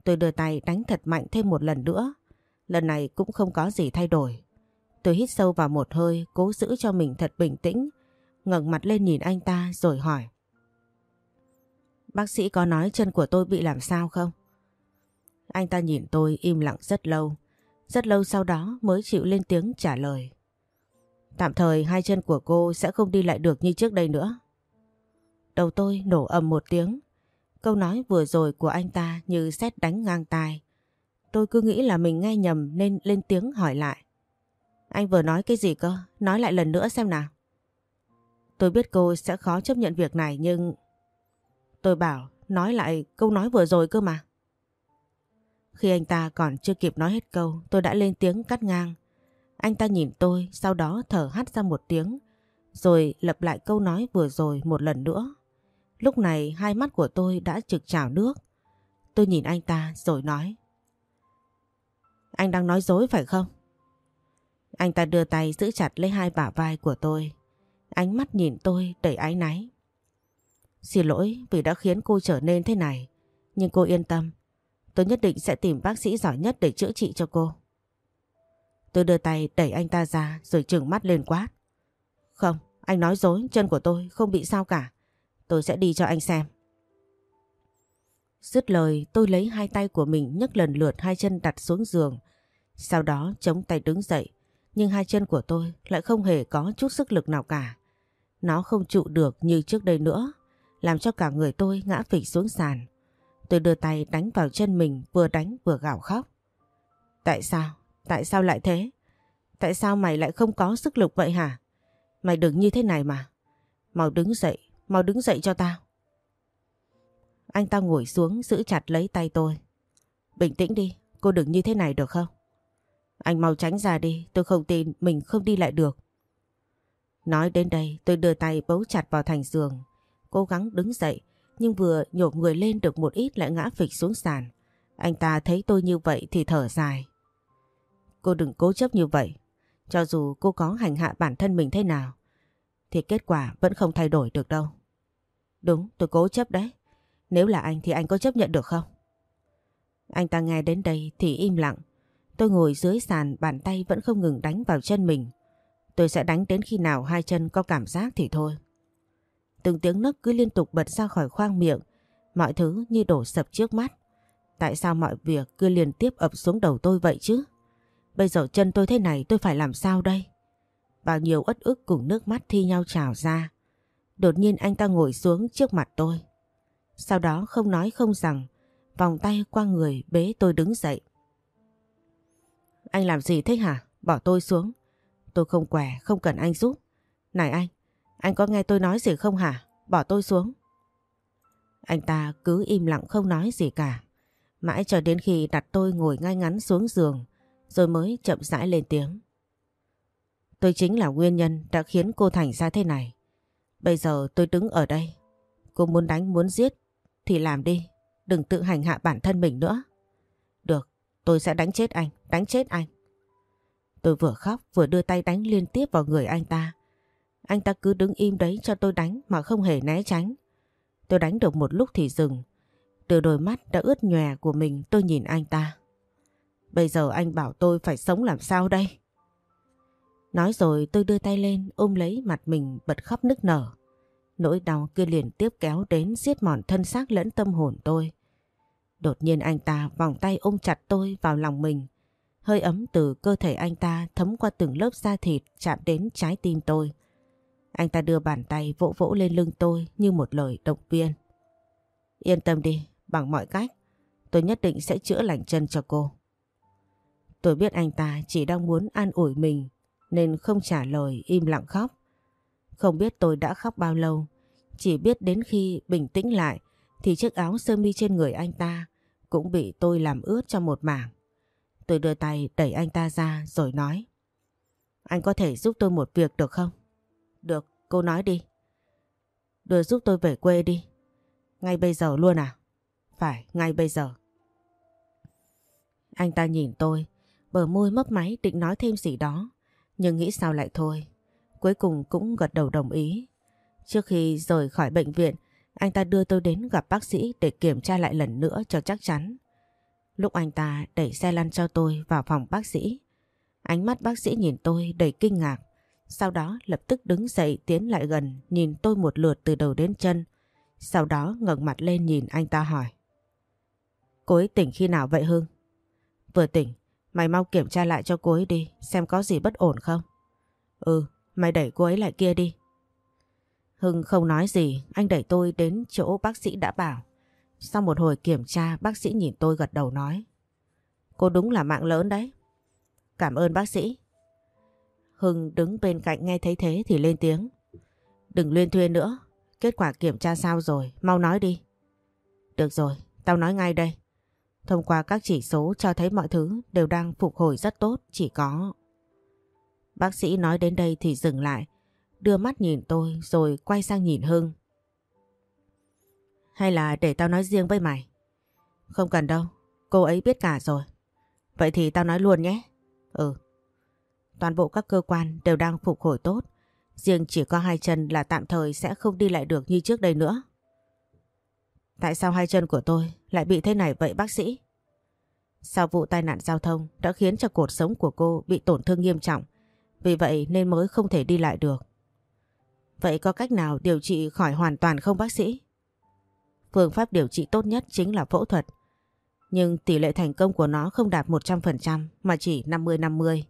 Tôi đưa tay đánh thật mạnh thêm một lần nữa. Lần này cũng không có gì thay đổi. Tôi hít sâu vào một hơi, cố giữ cho mình thật bình tĩnh, ngẩng mặt lên nhìn anh ta rồi hỏi. Bác sĩ có nói chân của tôi bị làm sao không? Anh ta nhìn tôi im lặng rất lâu. Rất lâu sau đó mới chịu lên tiếng trả lời. Tạm thời hai chân của cô sẽ không đi lại được như trước đây nữa. Đầu tôi nổ ầm một tiếng. Câu nói vừa rồi của anh ta như xét đánh ngang tai. Tôi cứ nghĩ là mình nghe nhầm nên lên tiếng hỏi lại. Anh vừa nói cái gì cơ? Nói lại lần nữa xem nào. Tôi biết cô sẽ khó chấp nhận việc này nhưng... Tôi bảo nói lại câu nói vừa rồi cơ mà. Khi anh ta còn chưa kịp nói hết câu, tôi đã lên tiếng cắt ngang. Anh ta nhìn tôi, sau đó thở hắt ra một tiếng, rồi lặp lại câu nói vừa rồi một lần nữa. Lúc này hai mắt của tôi đã trực trào nước. Tôi nhìn anh ta rồi nói. Anh đang nói dối phải không? Anh ta đưa tay giữ chặt lấy hai bả vai của tôi. Ánh mắt nhìn tôi đầy áy náy. Xin lỗi vì đã khiến cô trở nên thế này. Nhưng cô yên tâm. Tôi nhất định sẽ tìm bác sĩ giỏi nhất để chữa trị cho cô. Tôi đưa tay đẩy anh ta ra rồi trừng mắt lên quát. Không, anh nói dối, chân của tôi không bị sao cả. Tôi sẽ đi cho anh xem. Dứt lời tôi lấy hai tay của mình nhấc lần lượt hai chân đặt xuống giường. Sau đó chống tay đứng dậy. Nhưng hai chân của tôi lại không hề có chút sức lực nào cả. Nó không trụ được như trước đây nữa. Làm cho cả người tôi ngã phịch xuống sàn. Tôi đưa tay đánh vào chân mình vừa đánh vừa gào khóc. Tại sao? Tại sao lại thế? Tại sao mày lại không có sức lực vậy hả? Mày đừng như thế này mà. Mau đứng dậy, mau đứng dậy cho tao. Anh ta ngồi xuống giữ chặt lấy tay tôi. Bình tĩnh đi, cô đừng như thế này được không? Anh mau tránh ra đi, tôi không tin mình không đi lại được. Nói đến đây tôi đưa tay bấu chặt vào thành giường, cố gắng đứng dậy nhưng vừa nhổm người lên được một ít lại ngã phịch xuống sàn. Anh ta thấy tôi như vậy thì thở dài. Cô đừng cố chấp như vậy, cho dù cô có hành hạ bản thân mình thế nào thì kết quả vẫn không thay đổi được đâu. Đúng, tôi cố chấp đấy. Nếu là anh thì anh có chấp nhận được không? Anh ta nghe đến đây thì im lặng. Tôi ngồi dưới sàn bàn tay vẫn không ngừng đánh vào chân mình. Tôi sẽ đánh đến khi nào hai chân có cảm giác thì thôi. Từng tiếng nấc cứ liên tục bật ra khỏi khoang miệng. Mọi thứ như đổ sập trước mắt. Tại sao mọi việc cứ liên tiếp ập xuống đầu tôi vậy chứ? Bây giờ chân tôi thế này tôi phải làm sao đây? Bao nhiêu ất ức cùng nước mắt thi nhau trào ra. Đột nhiên anh ta ngồi xuống trước mặt tôi. Sau đó không nói không rằng, vòng tay qua người bế tôi đứng dậy. Anh làm gì thế hả? Bỏ tôi xuống. Tôi không què không cần anh giúp. Này anh, anh có nghe tôi nói gì không hả? Bỏ tôi xuống. Anh ta cứ im lặng không nói gì cả. Mãi cho đến khi đặt tôi ngồi ngay ngắn xuống giường, rồi mới chậm rãi lên tiếng. Tôi chính là nguyên nhân đã khiến cô thành ra thế này. Bây giờ tôi đứng ở đây. Cô muốn đánh muốn giết thì làm đi. Đừng tự hành hạ bản thân mình nữa. Được, tôi sẽ đánh chết anh, đánh chết anh. Tôi vừa khóc vừa đưa tay đánh liên tiếp vào người anh ta. Anh ta cứ đứng im đấy cho tôi đánh mà không hề né tránh. Tôi đánh được một lúc thì dừng. Từ đôi mắt đã ướt nhòe của mình tôi nhìn anh ta. Bây giờ anh bảo tôi phải sống làm sao đây? Nói rồi tôi đưa tay lên ôm lấy mặt mình bật khóc nức nở. Nỗi đau kia liền tiếp kéo đến giết mòn thân xác lẫn tâm hồn tôi. Đột nhiên anh ta vòng tay ôm chặt tôi vào lòng mình. Hơi ấm từ cơ thể anh ta thấm qua từng lớp da thịt chạm đến trái tim tôi. Anh ta đưa bàn tay vỗ vỗ lên lưng tôi như một lời động viên. Yên tâm đi, bằng mọi cách, tôi nhất định sẽ chữa lành chân cho cô. Tôi biết anh ta chỉ đang muốn an ủi mình nên không trả lời im lặng khóc. Không biết tôi đã khóc bao lâu, chỉ biết đến khi bình tĩnh lại thì chiếc áo sơ mi trên người anh ta cũng bị tôi làm ướt cho một mảng. Tôi đưa tay đẩy anh ta ra rồi nói Anh có thể giúp tôi một việc được không? Được, cô nói đi. Đưa giúp tôi về quê đi. Ngay bây giờ luôn à? Phải, ngay bây giờ. Anh ta nhìn tôi, bờ môi mấp máy định nói thêm gì đó nhưng nghĩ sao lại thôi. Cuối cùng cũng gật đầu đồng ý. Trước khi rời khỏi bệnh viện, anh ta đưa tôi đến gặp bác sĩ để kiểm tra lại lần nữa cho chắc chắn. Lúc anh ta đẩy xe lăn cho tôi vào phòng bác sĩ, ánh mắt bác sĩ nhìn tôi đầy kinh ngạc. Sau đó lập tức đứng dậy tiến lại gần nhìn tôi một lượt từ đầu đến chân. Sau đó ngẩng mặt lên nhìn anh ta hỏi. Cô ấy tỉnh khi nào vậy Hưng? Vừa tỉnh, Mày mau kiểm tra lại cho cô ấy đi, xem có gì bất ổn không. Ừ, mày đẩy cô ấy lại kia đi. Hưng không nói gì, anh đẩy tôi đến chỗ bác sĩ đã bảo. Sau một hồi kiểm tra, bác sĩ nhìn tôi gật đầu nói. Cô đúng là mạng lớn đấy. Cảm ơn bác sĩ. Hưng đứng bên cạnh nghe thấy thế thì lên tiếng. Đừng luyên thuyên nữa, kết quả kiểm tra sao rồi, mau nói đi. Được rồi, tao nói ngay đây. Thông qua các chỉ số cho thấy mọi thứ đều đang phục hồi rất tốt, chỉ có... Bác sĩ nói đến đây thì dừng lại, đưa mắt nhìn tôi rồi quay sang nhìn Hưng. Hay là để tao nói riêng với mày? Không cần đâu, cô ấy biết cả rồi. Vậy thì tao nói luôn nhé. Ừ. Toàn bộ các cơ quan đều đang phục hồi tốt. Riêng chỉ có hai chân là tạm thời sẽ không đi lại được như trước đây nữa. Tại sao hai chân của tôi lại bị thế này vậy, bác sĩ? Sau vụ tai nạn giao thông đã khiến cho cột sống của cô bị tổn thương nghiêm trọng. Vì vậy nên mới không thể đi lại được. Vậy có cách nào điều trị khỏi hoàn toàn không, bác sĩ? Phương pháp điều trị tốt nhất chính là phẫu thuật. Nhưng tỷ lệ thành công của nó không đạt 100% mà chỉ 50-50.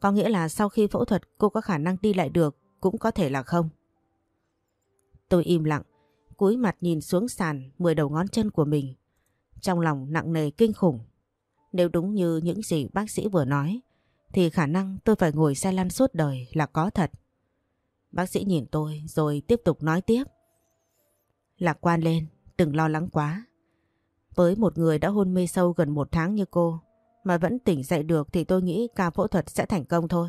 Có nghĩa là sau khi phẫu thuật cô có khả năng đi lại được cũng có thể là không. Tôi im lặng cúi mặt nhìn xuống sàn mười đầu ngón chân của mình. Trong lòng nặng nề kinh khủng. Nếu đúng như những gì bác sĩ vừa nói, thì khả năng tôi phải ngồi xe lăn suốt đời là có thật. Bác sĩ nhìn tôi rồi tiếp tục nói tiếp. Lạc quan lên, đừng lo lắng quá. Với một người đã hôn mê sâu gần một tháng như cô mà vẫn tỉnh dậy được thì tôi nghĩ ca phẫu thuật sẽ thành công thôi.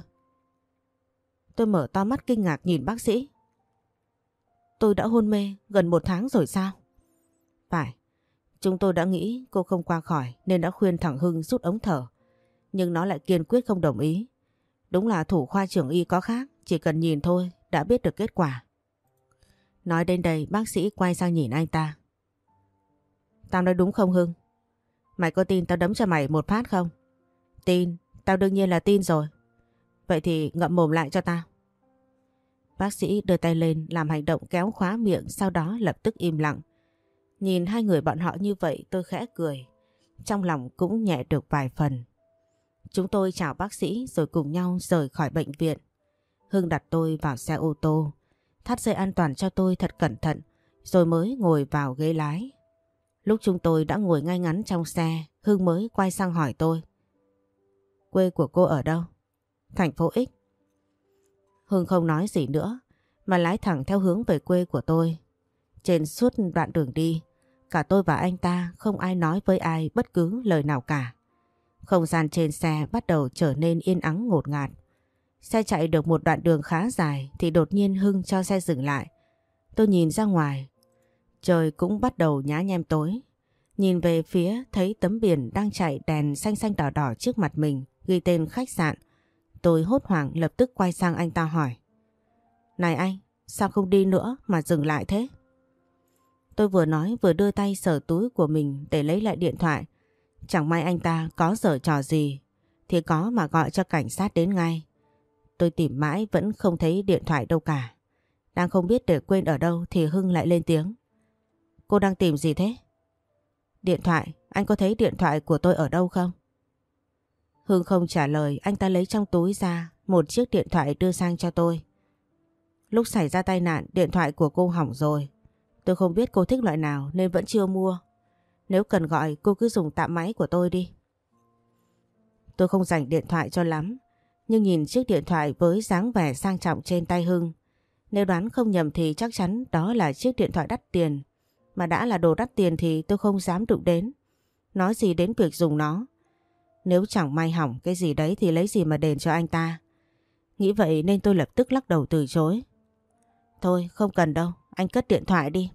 Tôi mở to mắt kinh ngạc nhìn bác sĩ. Tôi đã hôn mê gần một tháng rồi sao? Phải, chúng tôi đã nghĩ cô không qua khỏi nên đã khuyên thằng Hưng rút ống thở. Nhưng nó lại kiên quyết không đồng ý. Đúng là thủ khoa trưởng y có khác, chỉ cần nhìn thôi đã biết được kết quả. Nói đến đây bác sĩ quay sang nhìn anh ta. Tao nói đúng không Hưng? Mày có tin tao đấm cho mày một phát không? Tin, tao đương nhiên là tin rồi. Vậy thì ngậm mồm lại cho tao. Bác sĩ đưa tay lên làm hành động kéo khóa miệng sau đó lập tức im lặng. Nhìn hai người bọn họ như vậy tôi khẽ cười. Trong lòng cũng nhẹ được vài phần. Chúng tôi chào bác sĩ rồi cùng nhau rời khỏi bệnh viện. Hưng đặt tôi vào xe ô tô, thắt dây an toàn cho tôi thật cẩn thận rồi mới ngồi vào ghế lái. Lúc chúng tôi đã ngồi ngay ngắn trong xe, Hưng mới quay sang hỏi tôi. Quê của cô ở đâu? Thành phố X. Hưng không nói gì nữa, mà lái thẳng theo hướng về quê của tôi. Trên suốt đoạn đường đi, cả tôi và anh ta không ai nói với ai bất cứ lời nào cả. Không gian trên xe bắt đầu trở nên yên ắng ngột ngạt. Xe chạy được một đoạn đường khá dài thì đột nhiên Hưng cho xe dừng lại. Tôi nhìn ra ngoài. Trời cũng bắt đầu nhá nhem tối. Nhìn về phía thấy tấm biển đang chạy đèn xanh xanh đỏ đỏ trước mặt mình ghi tên khách sạn. Tôi hốt hoảng lập tức quay sang anh ta hỏi. Này anh, sao không đi nữa mà dừng lại thế? Tôi vừa nói vừa đưa tay sở túi của mình để lấy lại điện thoại. Chẳng may anh ta có dở trò gì thì có mà gọi cho cảnh sát đến ngay. Tôi tìm mãi vẫn không thấy điện thoại đâu cả. Đang không biết để quên ở đâu thì Hưng lại lên tiếng. Cô đang tìm gì thế? Điện thoại, anh có thấy điện thoại của tôi ở đâu không? Hương không trả lời, anh ta lấy trong túi ra một chiếc điện thoại đưa sang cho tôi. Lúc xảy ra tai nạn, điện thoại của cô hỏng rồi. Tôi không biết cô thích loại nào nên vẫn chưa mua. Nếu cần gọi, cô cứ dùng tạm máy của tôi đi. Tôi không dành điện thoại cho lắm, nhưng nhìn chiếc điện thoại với dáng vẻ sang trọng trên tay Hưng. Nếu đoán không nhầm thì chắc chắn đó là chiếc điện thoại đắt tiền. Mà đã là đồ đắt tiền thì tôi không dám đụng đến. Nói gì đến việc dùng nó. Nếu chẳng may hỏng cái gì đấy thì lấy gì mà đền cho anh ta. Nghĩ vậy nên tôi lập tức lắc đầu từ chối. Thôi không cần đâu, anh cất điện thoại đi.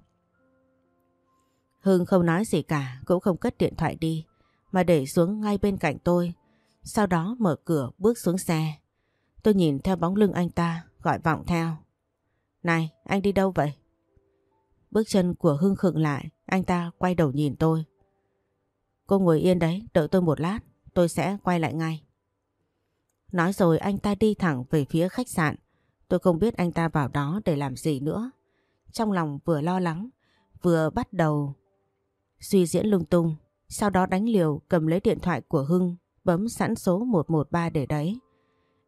Hưng không nói gì cả, cũng không cất điện thoại đi, mà để xuống ngay bên cạnh tôi. Sau đó mở cửa bước xuống xe. Tôi nhìn theo bóng lưng anh ta, gọi vọng theo. Này, anh đi đâu vậy? Bước chân của Hưng khựng lại, anh ta quay đầu nhìn tôi. Cô ngồi yên đấy, đợi tôi một lát, tôi sẽ quay lại ngay. Nói rồi anh ta đi thẳng về phía khách sạn. Tôi không biết anh ta vào đó để làm gì nữa. Trong lòng vừa lo lắng, vừa bắt đầu suy diễn lung tung. Sau đó đánh liều cầm lấy điện thoại của Hưng, bấm sẵn số 113 để đấy.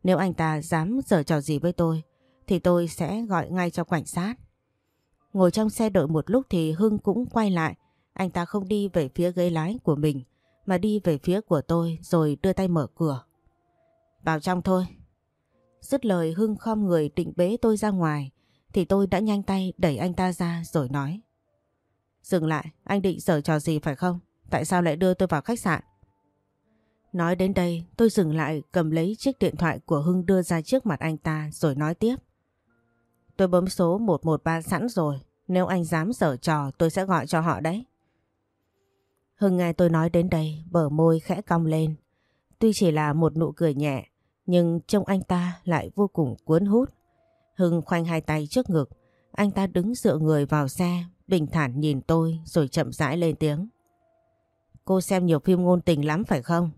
Nếu anh ta dám giở trò gì với tôi, thì tôi sẽ gọi ngay cho cảnh sát. Ngồi trong xe đợi một lúc thì Hưng cũng quay lại. Anh ta không đi về phía ghế lái của mình, mà đi về phía của tôi rồi đưa tay mở cửa. Vào trong thôi. Dứt lời Hưng khom người định bế tôi ra ngoài thì tôi đã nhanh tay đẩy anh ta ra rồi nói. Dừng lại, anh định giở trò gì phải không? Tại sao lại đưa tôi vào khách sạn? Nói đến đây tôi dừng lại cầm lấy chiếc điện thoại của Hưng đưa ra trước mặt anh ta rồi nói tiếp. Tôi bấm số 113 sẵn rồi, nếu anh dám giở trò tôi sẽ gọi cho họ đấy. Hưng nghe tôi nói đến đây bờ môi khẽ cong lên. Tuy chỉ là một nụ cười nhẹ nhưng trông anh ta lại vô cùng cuốn hút. Hưng khoanh hai tay trước ngực, anh ta đứng dựa người vào xe, bình thản nhìn tôi rồi chậm rãi lên tiếng. Cô xem nhiều phim ngôn tình lắm phải không?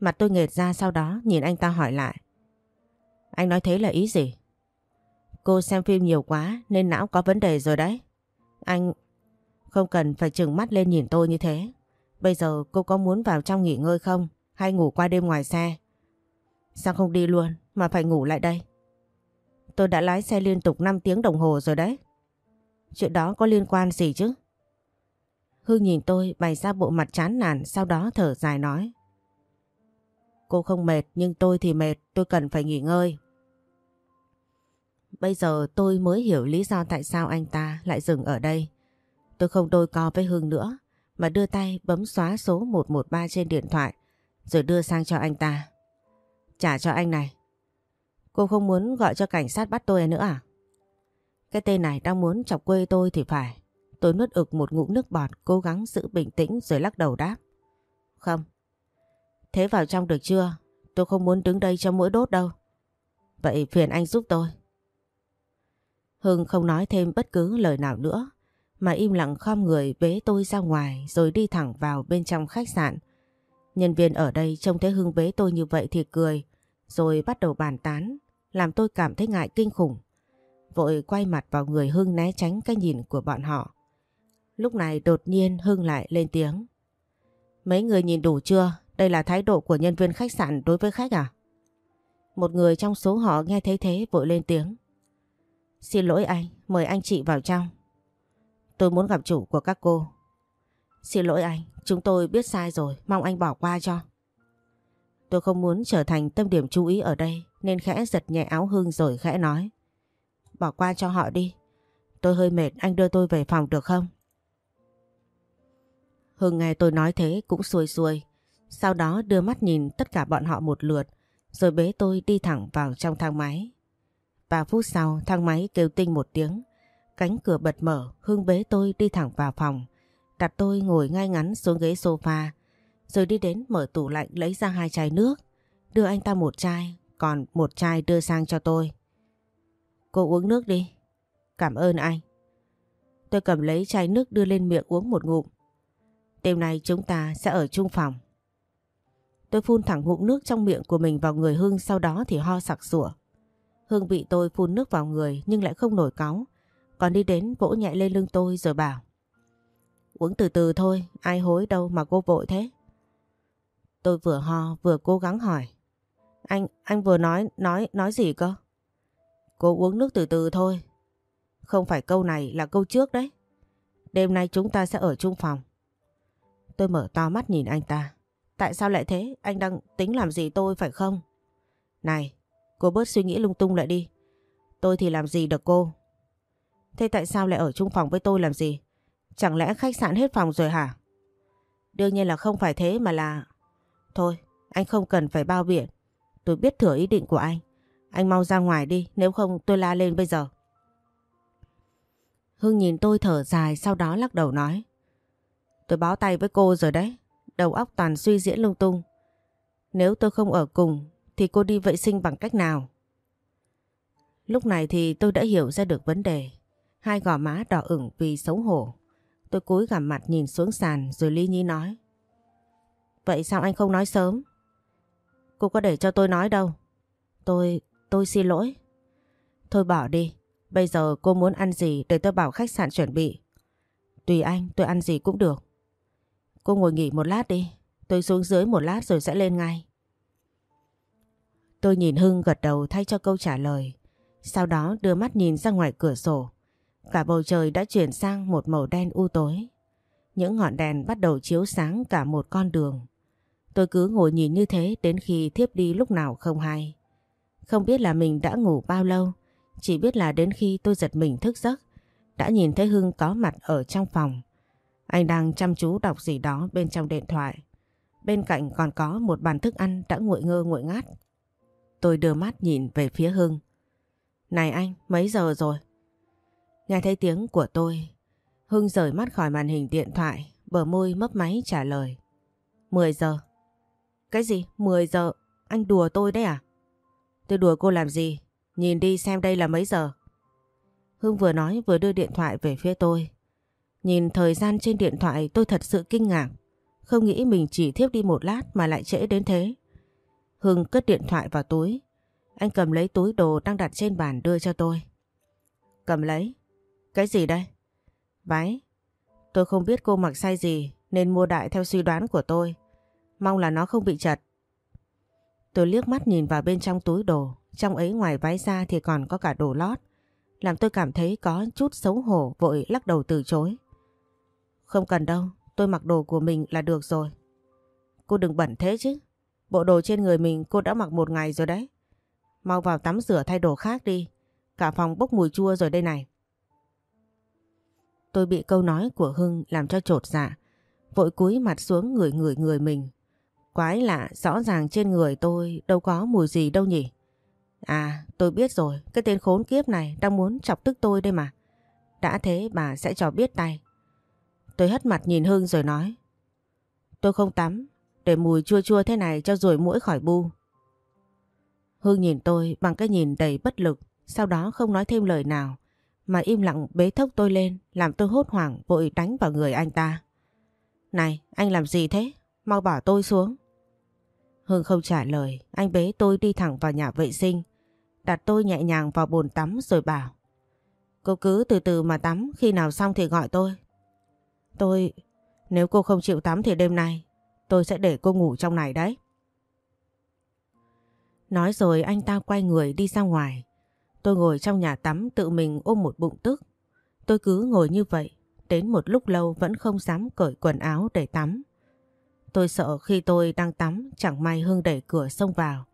Mặt tôi nghệt ra sau đó nhìn anh ta hỏi lại. Anh nói thế là ý gì? Cô xem phim nhiều quá nên não có vấn đề rồi đấy. Anh không cần phải trừng mắt lên nhìn tôi như thế. Bây giờ cô có muốn vào trong nghỉ ngơi không? Hay ngủ qua đêm ngoài xe? Sao không đi luôn mà phải ngủ lại đây? Tôi đã lái xe liên tục 5 tiếng đồng hồ rồi đấy. Chuyện đó có liên quan gì chứ? Hương nhìn tôi bày ra bộ mặt chán nản sau đó thở dài nói. Cô không mệt nhưng tôi thì mệt, tôi cần phải nghỉ ngơi. Bây giờ tôi mới hiểu lý do tại sao anh ta lại dừng ở đây. Tôi không đôi co với Hưng nữa, mà đưa tay bấm xóa số 113 trên điện thoại, rồi đưa sang cho anh ta. Trả cho anh này. Cô không muốn gọi cho cảnh sát bắt tôi nữa à? Cái tên này đang muốn chọc quê tôi thì phải. Tôi nuốt ực một ngụm nước bọt cố gắng giữ bình tĩnh rồi lắc đầu đáp. Không. Thế vào trong được chưa? Tôi không muốn đứng đây cho mũi đốt đâu. Vậy phiền anh giúp tôi. Hưng không nói thêm bất cứ lời nào nữa mà im lặng khom người bế tôi ra ngoài rồi đi thẳng vào bên trong khách sạn. Nhân viên ở đây trông thấy Hưng bế tôi như vậy thì cười rồi bắt đầu bàn tán làm tôi cảm thấy ngại kinh khủng. Vội quay mặt vào người Hưng né tránh cái nhìn của bọn họ. Lúc này đột nhiên Hưng lại lên tiếng. Mấy người nhìn đủ chưa? Đây là thái độ của nhân viên khách sạn đối với khách à? Một người trong số họ nghe thấy thế vội lên tiếng. Xin lỗi anh, mời anh chị vào trong. Tôi muốn gặp chủ của các cô. Xin lỗi anh, chúng tôi biết sai rồi, mong anh bỏ qua cho. Tôi không muốn trở thành tâm điểm chú ý ở đây nên khẽ giật nhẹ áo Hưng rồi khẽ nói. Bỏ qua cho họ đi. Tôi hơi mệt, anh đưa tôi về phòng được không? Hưng nghe tôi nói thế cũng xuôi xuôi. Sau đó đưa mắt nhìn tất cả bọn họ một lượt rồi bế tôi đi thẳng vào trong thang máy. và phút sau thang máy kêu tinh một tiếng. Cánh cửa bật mở, Hưng bế tôi đi thẳng vào phòng. Đặt tôi ngồi ngay ngắn xuống ghế sofa. Rồi đi đến mở tủ lạnh lấy ra hai chai nước. Đưa anh ta một chai, còn một chai đưa sang cho tôi. Cô uống nước đi. Cảm ơn anh. Tôi cầm lấy chai nước đưa lên miệng uống một ngụm. Đêm nay chúng ta sẽ ở chung phòng. Tôi phun thẳng ngụm nước trong miệng của mình vào người Hưng sau đó thì ho sặc sủa. Hưng bị tôi phun nước vào người nhưng lại không nổi cáu. Còn đi đến vỗ nhẹ lên lưng tôi rồi bảo. Uống từ từ thôi, ai hối đâu mà cô vội thế. Tôi vừa ho vừa cố gắng hỏi. Anh, anh vừa nói, nói, nói gì cơ? Cô uống nước từ từ thôi. Không phải câu này là câu trước đấy. Đêm nay chúng ta sẽ ở chung phòng. Tôi mở to mắt nhìn anh ta. Tại sao lại thế? Anh đang tính làm gì tôi phải không? Này, cô bớt suy nghĩ lung tung lại đi. Tôi thì làm gì được cô? Thế tại sao lại ở chung phòng với tôi làm gì? Chẳng lẽ khách sạn hết phòng rồi hả? Đương nhiên là không phải thế mà là... Thôi, anh không cần phải bao biện. Tôi biết thừa ý định của anh. Anh mau ra ngoài đi, nếu không tôi la lên bây giờ. Hưng nhìn tôi thở dài sau đó lắc đầu nói. Tôi báo tay với cô rồi đấy, đầu óc toàn suy diễn lung tung. Nếu tôi không ở cùng thì cô đi vệ sinh bằng cách nào? Lúc này thì tôi đã hiểu ra được vấn đề. Hai gò má đỏ ửng vì xấu hổ. Tôi cúi gằm mặt nhìn xuống sàn rồi Ly Nhi nói. Vậy sao anh không nói sớm? Cô có để cho tôi nói đâu. Tôi, tôi xin lỗi. Thôi bỏ đi. Bây giờ cô muốn ăn gì để tôi bảo khách sạn chuẩn bị. Tùy anh, tôi ăn gì cũng được. Cô ngồi nghỉ một lát đi. Tôi xuống dưới một lát rồi sẽ lên ngay. Tôi nhìn Hưng gật đầu thay cho câu trả lời. Sau đó đưa mắt nhìn ra ngoài cửa sổ. Cả bầu trời đã chuyển sang một màu đen u tối. Những ngọn đèn bắt đầu chiếu sáng cả một con đường. Tôi cứ ngồi nhìn như thế đến khi thiếp đi lúc nào không hay. Không biết là mình đã ngủ bao lâu, chỉ biết là đến khi tôi giật mình thức giấc, đã nhìn thấy Hưng có mặt ở trong phòng. Anh đang chăm chú đọc gì đó bên trong điện thoại. Bên cạnh còn có một bàn thức ăn đã nguội ngơ nguội ngát. Tôi đưa mắt nhìn về phía Hưng. Này anh, mấy giờ rồi? Nghe thấy tiếng của tôi, Hưng rời mắt khỏi màn hình điện thoại, bờ môi mấp máy trả lời. 10 giờ. Cái gì? 10 giờ? Anh đùa tôi đấy à? Tôi đùa cô làm gì? Nhìn đi xem đây là mấy giờ. Hưng vừa nói vừa đưa điện thoại về phía tôi. Nhìn thời gian trên điện thoại tôi thật sự kinh ngạc. Không nghĩ mình chỉ thiếp đi một lát mà lại trễ đến thế. Hưng cất điện thoại vào túi. Anh cầm lấy túi đồ đang đặt trên bàn đưa cho tôi. Cầm lấy. Cái gì đây? Váy. Tôi không biết cô mặc sai gì nên mua đại theo suy đoán của tôi. Mong là nó không bị chật. Tôi liếc mắt nhìn vào bên trong túi đồ. Trong ấy ngoài váy ra thì còn có cả đồ lót. Làm tôi cảm thấy có chút xấu hổ vội lắc đầu từ chối. Không cần đâu, tôi mặc đồ của mình là được rồi. Cô đừng bẩn thế chứ. Bộ đồ trên người mình cô đã mặc một ngày rồi đấy. Mau vào tắm rửa thay đồ khác đi. Cả phòng bốc mùi chua rồi đây này. Tôi bị câu nói của Hưng làm cho trột dạ. Vội cúi mặt xuống người người người mình. Quái lạ, rõ ràng trên người tôi đâu có mùi gì đâu nhỉ. À, tôi biết rồi, cái tên khốn kiếp này đang muốn chọc tức tôi đây mà. Đã thế bà sẽ cho biết tay. Tôi hất mặt nhìn Hưng rồi nói. Tôi không tắm, để mùi chua chua thế này cho rồi mũi khỏi bu. Hương nhìn tôi bằng cái nhìn đầy bất lực, sau đó không nói thêm lời nào, mà im lặng bế thốc tôi lên, làm tôi hốt hoảng vội đánh vào người anh ta. Này, anh làm gì thế? Mau bỏ tôi xuống. Hưng không trả lời, anh bế tôi đi thẳng vào nhà vệ sinh, đặt tôi nhẹ nhàng vào bồn tắm rồi bảo. Cô cứ từ từ mà tắm, khi nào xong thì gọi tôi. Tôi... Nếu cô không chịu tắm thì đêm nay tôi sẽ để cô ngủ trong này đấy. Nói rồi anh ta quay người đi ra ngoài. Tôi ngồi trong nhà tắm tự mình ôm một bụng tức. Tôi cứ ngồi như vậy, đến một lúc lâu vẫn không dám cởi quần áo để tắm. Tôi sợ khi tôi đang tắm chẳng may Hưng đẩy cửa xông vào,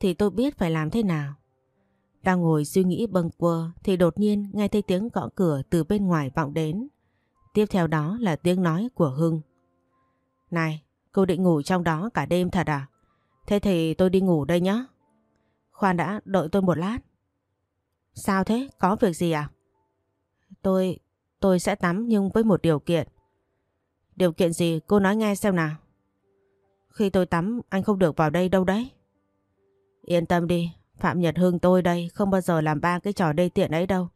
thì tôi biết phải làm thế nào. Đang ngồi suy nghĩ bâng quơ thì đột nhiên nghe thấy tiếng gõ cửa từ bên ngoài vọng đến. Tiếp theo đó là tiếng nói của Hưng. Này, cô định ngủ trong đó cả đêm thật à? Thế thì tôi đi ngủ đây nhé. Khoan đã, đợi tôi một lát. Sao thế? Có việc gì à? Tôi... tôi sẽ tắm nhưng với một điều kiện. Điều kiện gì cô nói nghe xem nào. Khi tôi tắm anh không được vào đây đâu đấy. Yên tâm đi, Phạm Nhật Hưng tôi đây không bao giờ làm ba cái trò đê tiện ấy đâu.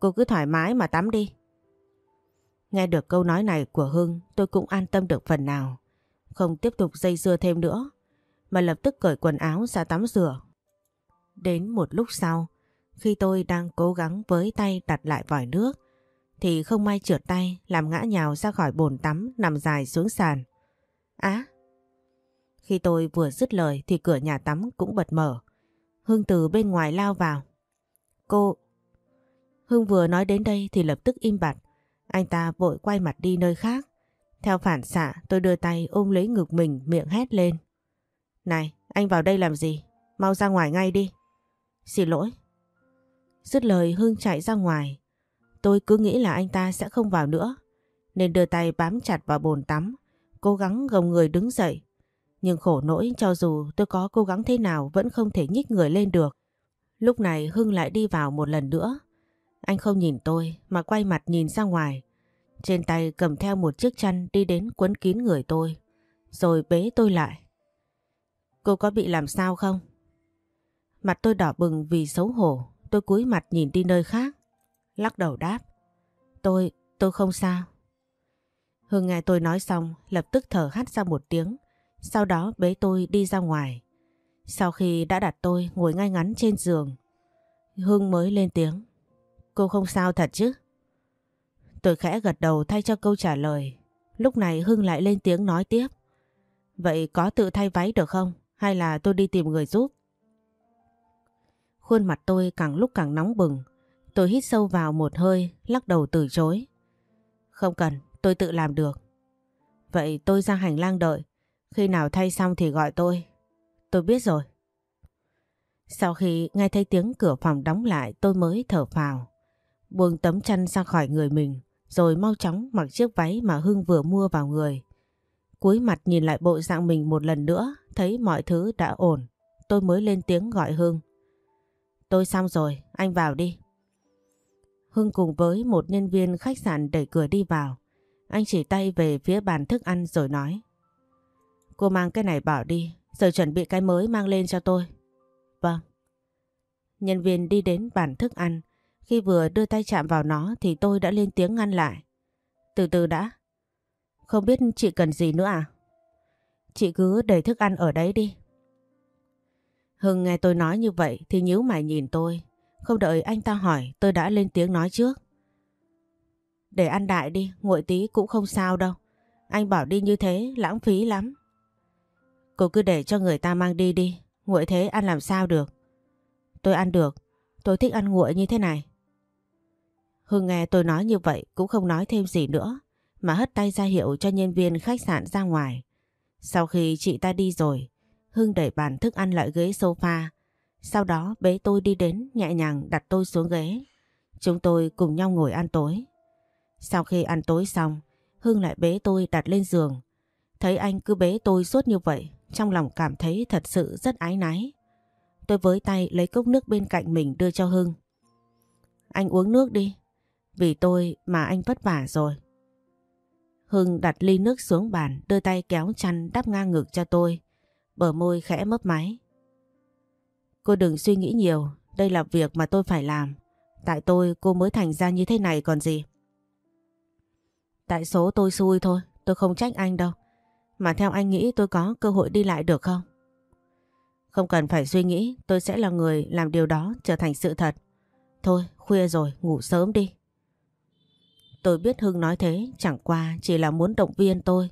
Cô cứ thoải mái mà tắm đi. Nghe được câu nói này của Hưng tôi cũng an tâm được phần nào. Không tiếp tục dây dưa thêm nữa mà lập tức cởi quần áo ra tắm rửa. Đến một lúc sau khi tôi đang cố gắng với tay đặt lại vòi nước thì không may trượt tay làm ngã nhào ra khỏi bồn tắm nằm dài xuống sàn. Á! khi tôi vừa dứt lời thì cửa nhà tắm cũng bật mở. Hưng từ bên ngoài lao vào. Cô... Hưng vừa nói đến đây thì lập tức im bặt. Anh ta vội quay mặt đi nơi khác. Theo phản xạ tôi đưa tay ôm lấy ngực mình miệng hét lên. Này, anh vào đây làm gì? Mau ra ngoài ngay đi. Xin lỗi. Dứt lời Hưng chạy ra ngoài. Tôi cứ nghĩ là anh ta sẽ không vào nữa. Nên đưa tay bám chặt vào bồn tắm. Cố gắng gồng người đứng dậy. Nhưng khổ nỗi, cho dù tôi có cố gắng thế nào vẫn không thể nhích người lên được. Lúc này Hưng lại đi vào một lần nữa. Anh không nhìn tôi mà quay mặt nhìn ra ngoài. Trên tay cầm theo một chiếc chăn đi đến quấn kín người tôi. Rồi bế tôi lại. Cô có bị làm sao không? Mặt tôi đỏ bừng vì xấu hổ. Tôi cúi mặt nhìn đi nơi khác. Lắc đầu đáp. Tôi, tôi không sao. Hương nghe tôi nói xong lập tức thở hắt ra một tiếng. Sau đó bế tôi đi ra ngoài. Sau khi đã đặt tôi ngồi ngay ngắn trên giường, Hương mới lên tiếng. Cô không sao thật chứ? Tôi khẽ gật đầu thay cho câu trả lời. Lúc này Hưng lại lên tiếng nói tiếp. Vậy có tự thay váy được không? Hay là tôi đi tìm người giúp? Khuôn mặt tôi càng lúc càng nóng bừng. Tôi hít sâu vào một hơi, lắc đầu từ chối. Không cần, tôi tự làm được. Vậy tôi ra hành lang đợi. Khi nào thay xong thì gọi tôi. Tôi biết rồi. Sau khi nghe thấy tiếng cửa phòng đóng lại tôi mới thở phào. Buông tấm chăn ra khỏi người mình rồi mau chóng mặc chiếc váy mà Hưng vừa mua vào người. Cúi mặt nhìn lại bộ dạng mình một lần nữa thấy mọi thứ đã ổn. Tôi mới lên tiếng gọi Hưng. Tôi xong rồi, anh vào đi. Hưng cùng với một nhân viên khách sạn đẩy cửa đi vào. Anh chỉ tay về phía bàn thức ăn rồi nói. Cô mang cái này bỏ đi, rồi chuẩn bị cái mới mang lên cho tôi. Vâng. Nhân viên đi đến bàn thức ăn. Khi vừa đưa tay chạm vào nó thì tôi đã lên tiếng ngăn lại. Từ từ đã. Không biết chị cần gì nữa à? Chị cứ để thức ăn ở đấy đi. Hưng nghe tôi nói như vậy thì nhíu mày nhìn tôi. Không đợi anh ta hỏi tôi đã lên tiếng nói trước. Để ăn đại đi, nguội tí cũng không sao đâu. Anh bảo đi như thế lãng phí lắm. Cô cứ để cho người ta mang đi đi, nguội thế ăn làm sao được. Tôi ăn được, tôi thích ăn nguội như thế này. Hưng nghe tôi nói như vậy cũng không nói thêm gì nữa, mà hất tay ra hiệu cho nhân viên khách sạn ra ngoài. Sau khi chị ta đi rồi, Hưng đẩy bàn thức ăn lại ghế sofa. Sau đó bế tôi đi đến nhẹ nhàng đặt tôi xuống ghế. Chúng tôi cùng nhau ngồi ăn tối. Sau khi ăn tối xong, Hưng lại bế tôi đặt lên giường. Thấy anh cứ bế tôi suốt như vậy, trong lòng cảm thấy thật sự rất ái náy. Tôi với tay lấy cốc nước bên cạnh mình đưa cho Hưng. Anh uống nước đi, vì tôi mà anh vất vả rồi. Hưng đặt ly nước xuống bàn, đưa tay kéo chăn đắp ngang ngực cho tôi. Bờ môi khẽ mấp máy. Cô đừng suy nghĩ nhiều, đây là việc mà tôi phải làm. Tại tôi cô mới thành ra như thế này còn gì. Tại số tôi xui thôi, tôi không trách anh đâu. Mà theo anh nghĩ tôi có cơ hội đi lại được không? Không cần phải suy nghĩ, tôi sẽ là người làm điều đó trở thành sự thật. Thôi, khuya rồi, ngủ sớm đi. Tôi biết Hưng nói thế chẳng qua chỉ là muốn động viên tôi.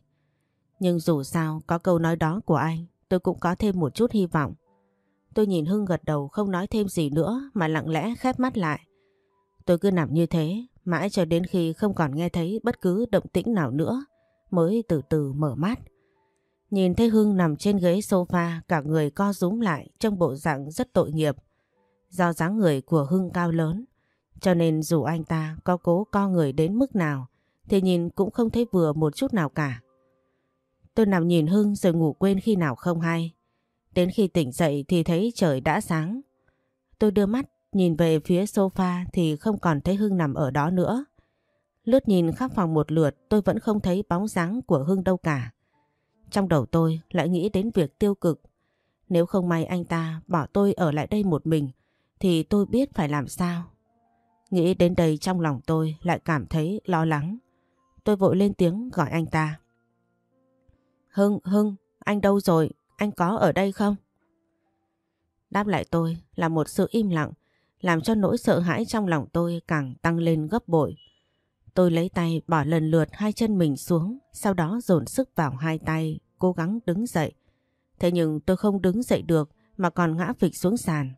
Nhưng dù sao có câu nói đó của anh tôi cũng có thêm một chút hy vọng. Tôi nhìn Hưng gật đầu không nói thêm gì nữa mà lặng lẽ khép mắt lại. Tôi cứ nằm như thế, mãi cho đến khi không còn nghe thấy bất cứ động tĩnh nào nữa, mới từ từ mở mắt. Nhìn thấy Hưng nằm trên ghế sofa, cả người co rúm lại trong bộ dạng rất tội nghiệp. Do dáng người của Hưng cao lớn, cho nên dù anh ta có cố co người đến mức nào, thì nhìn cũng không thấy vừa một chút nào cả. Tôi nằm nhìn Hưng rồi ngủ quên khi nào không hay. Đến khi tỉnh dậy thì thấy trời đã sáng. Tôi đưa mắt nhìn về phía sofa thì không còn thấy Hưng nằm ở đó nữa. Lướt nhìn khắp phòng một lượt, tôi vẫn không thấy bóng dáng của Hưng đâu cả. Trong đầu tôi lại nghĩ đến việc tiêu cực. Nếu không may anh ta bỏ tôi ở lại đây một mình, thì tôi biết phải làm sao. Nghĩ đến đây trong lòng tôi lại cảm thấy lo lắng. Tôi vội lên tiếng gọi anh ta. Hưng, Hưng, anh đâu rồi? Anh có ở đây không? Đáp lại tôi là một sự im lặng, làm cho nỗi sợ hãi trong lòng tôi càng tăng lên gấp bội. Tôi lấy tay bỏ lần lượt hai chân mình xuống, sau đó dồn sức vào hai tay, cố gắng đứng dậy. Thế nhưng tôi không đứng dậy được mà còn ngã phịch xuống sàn.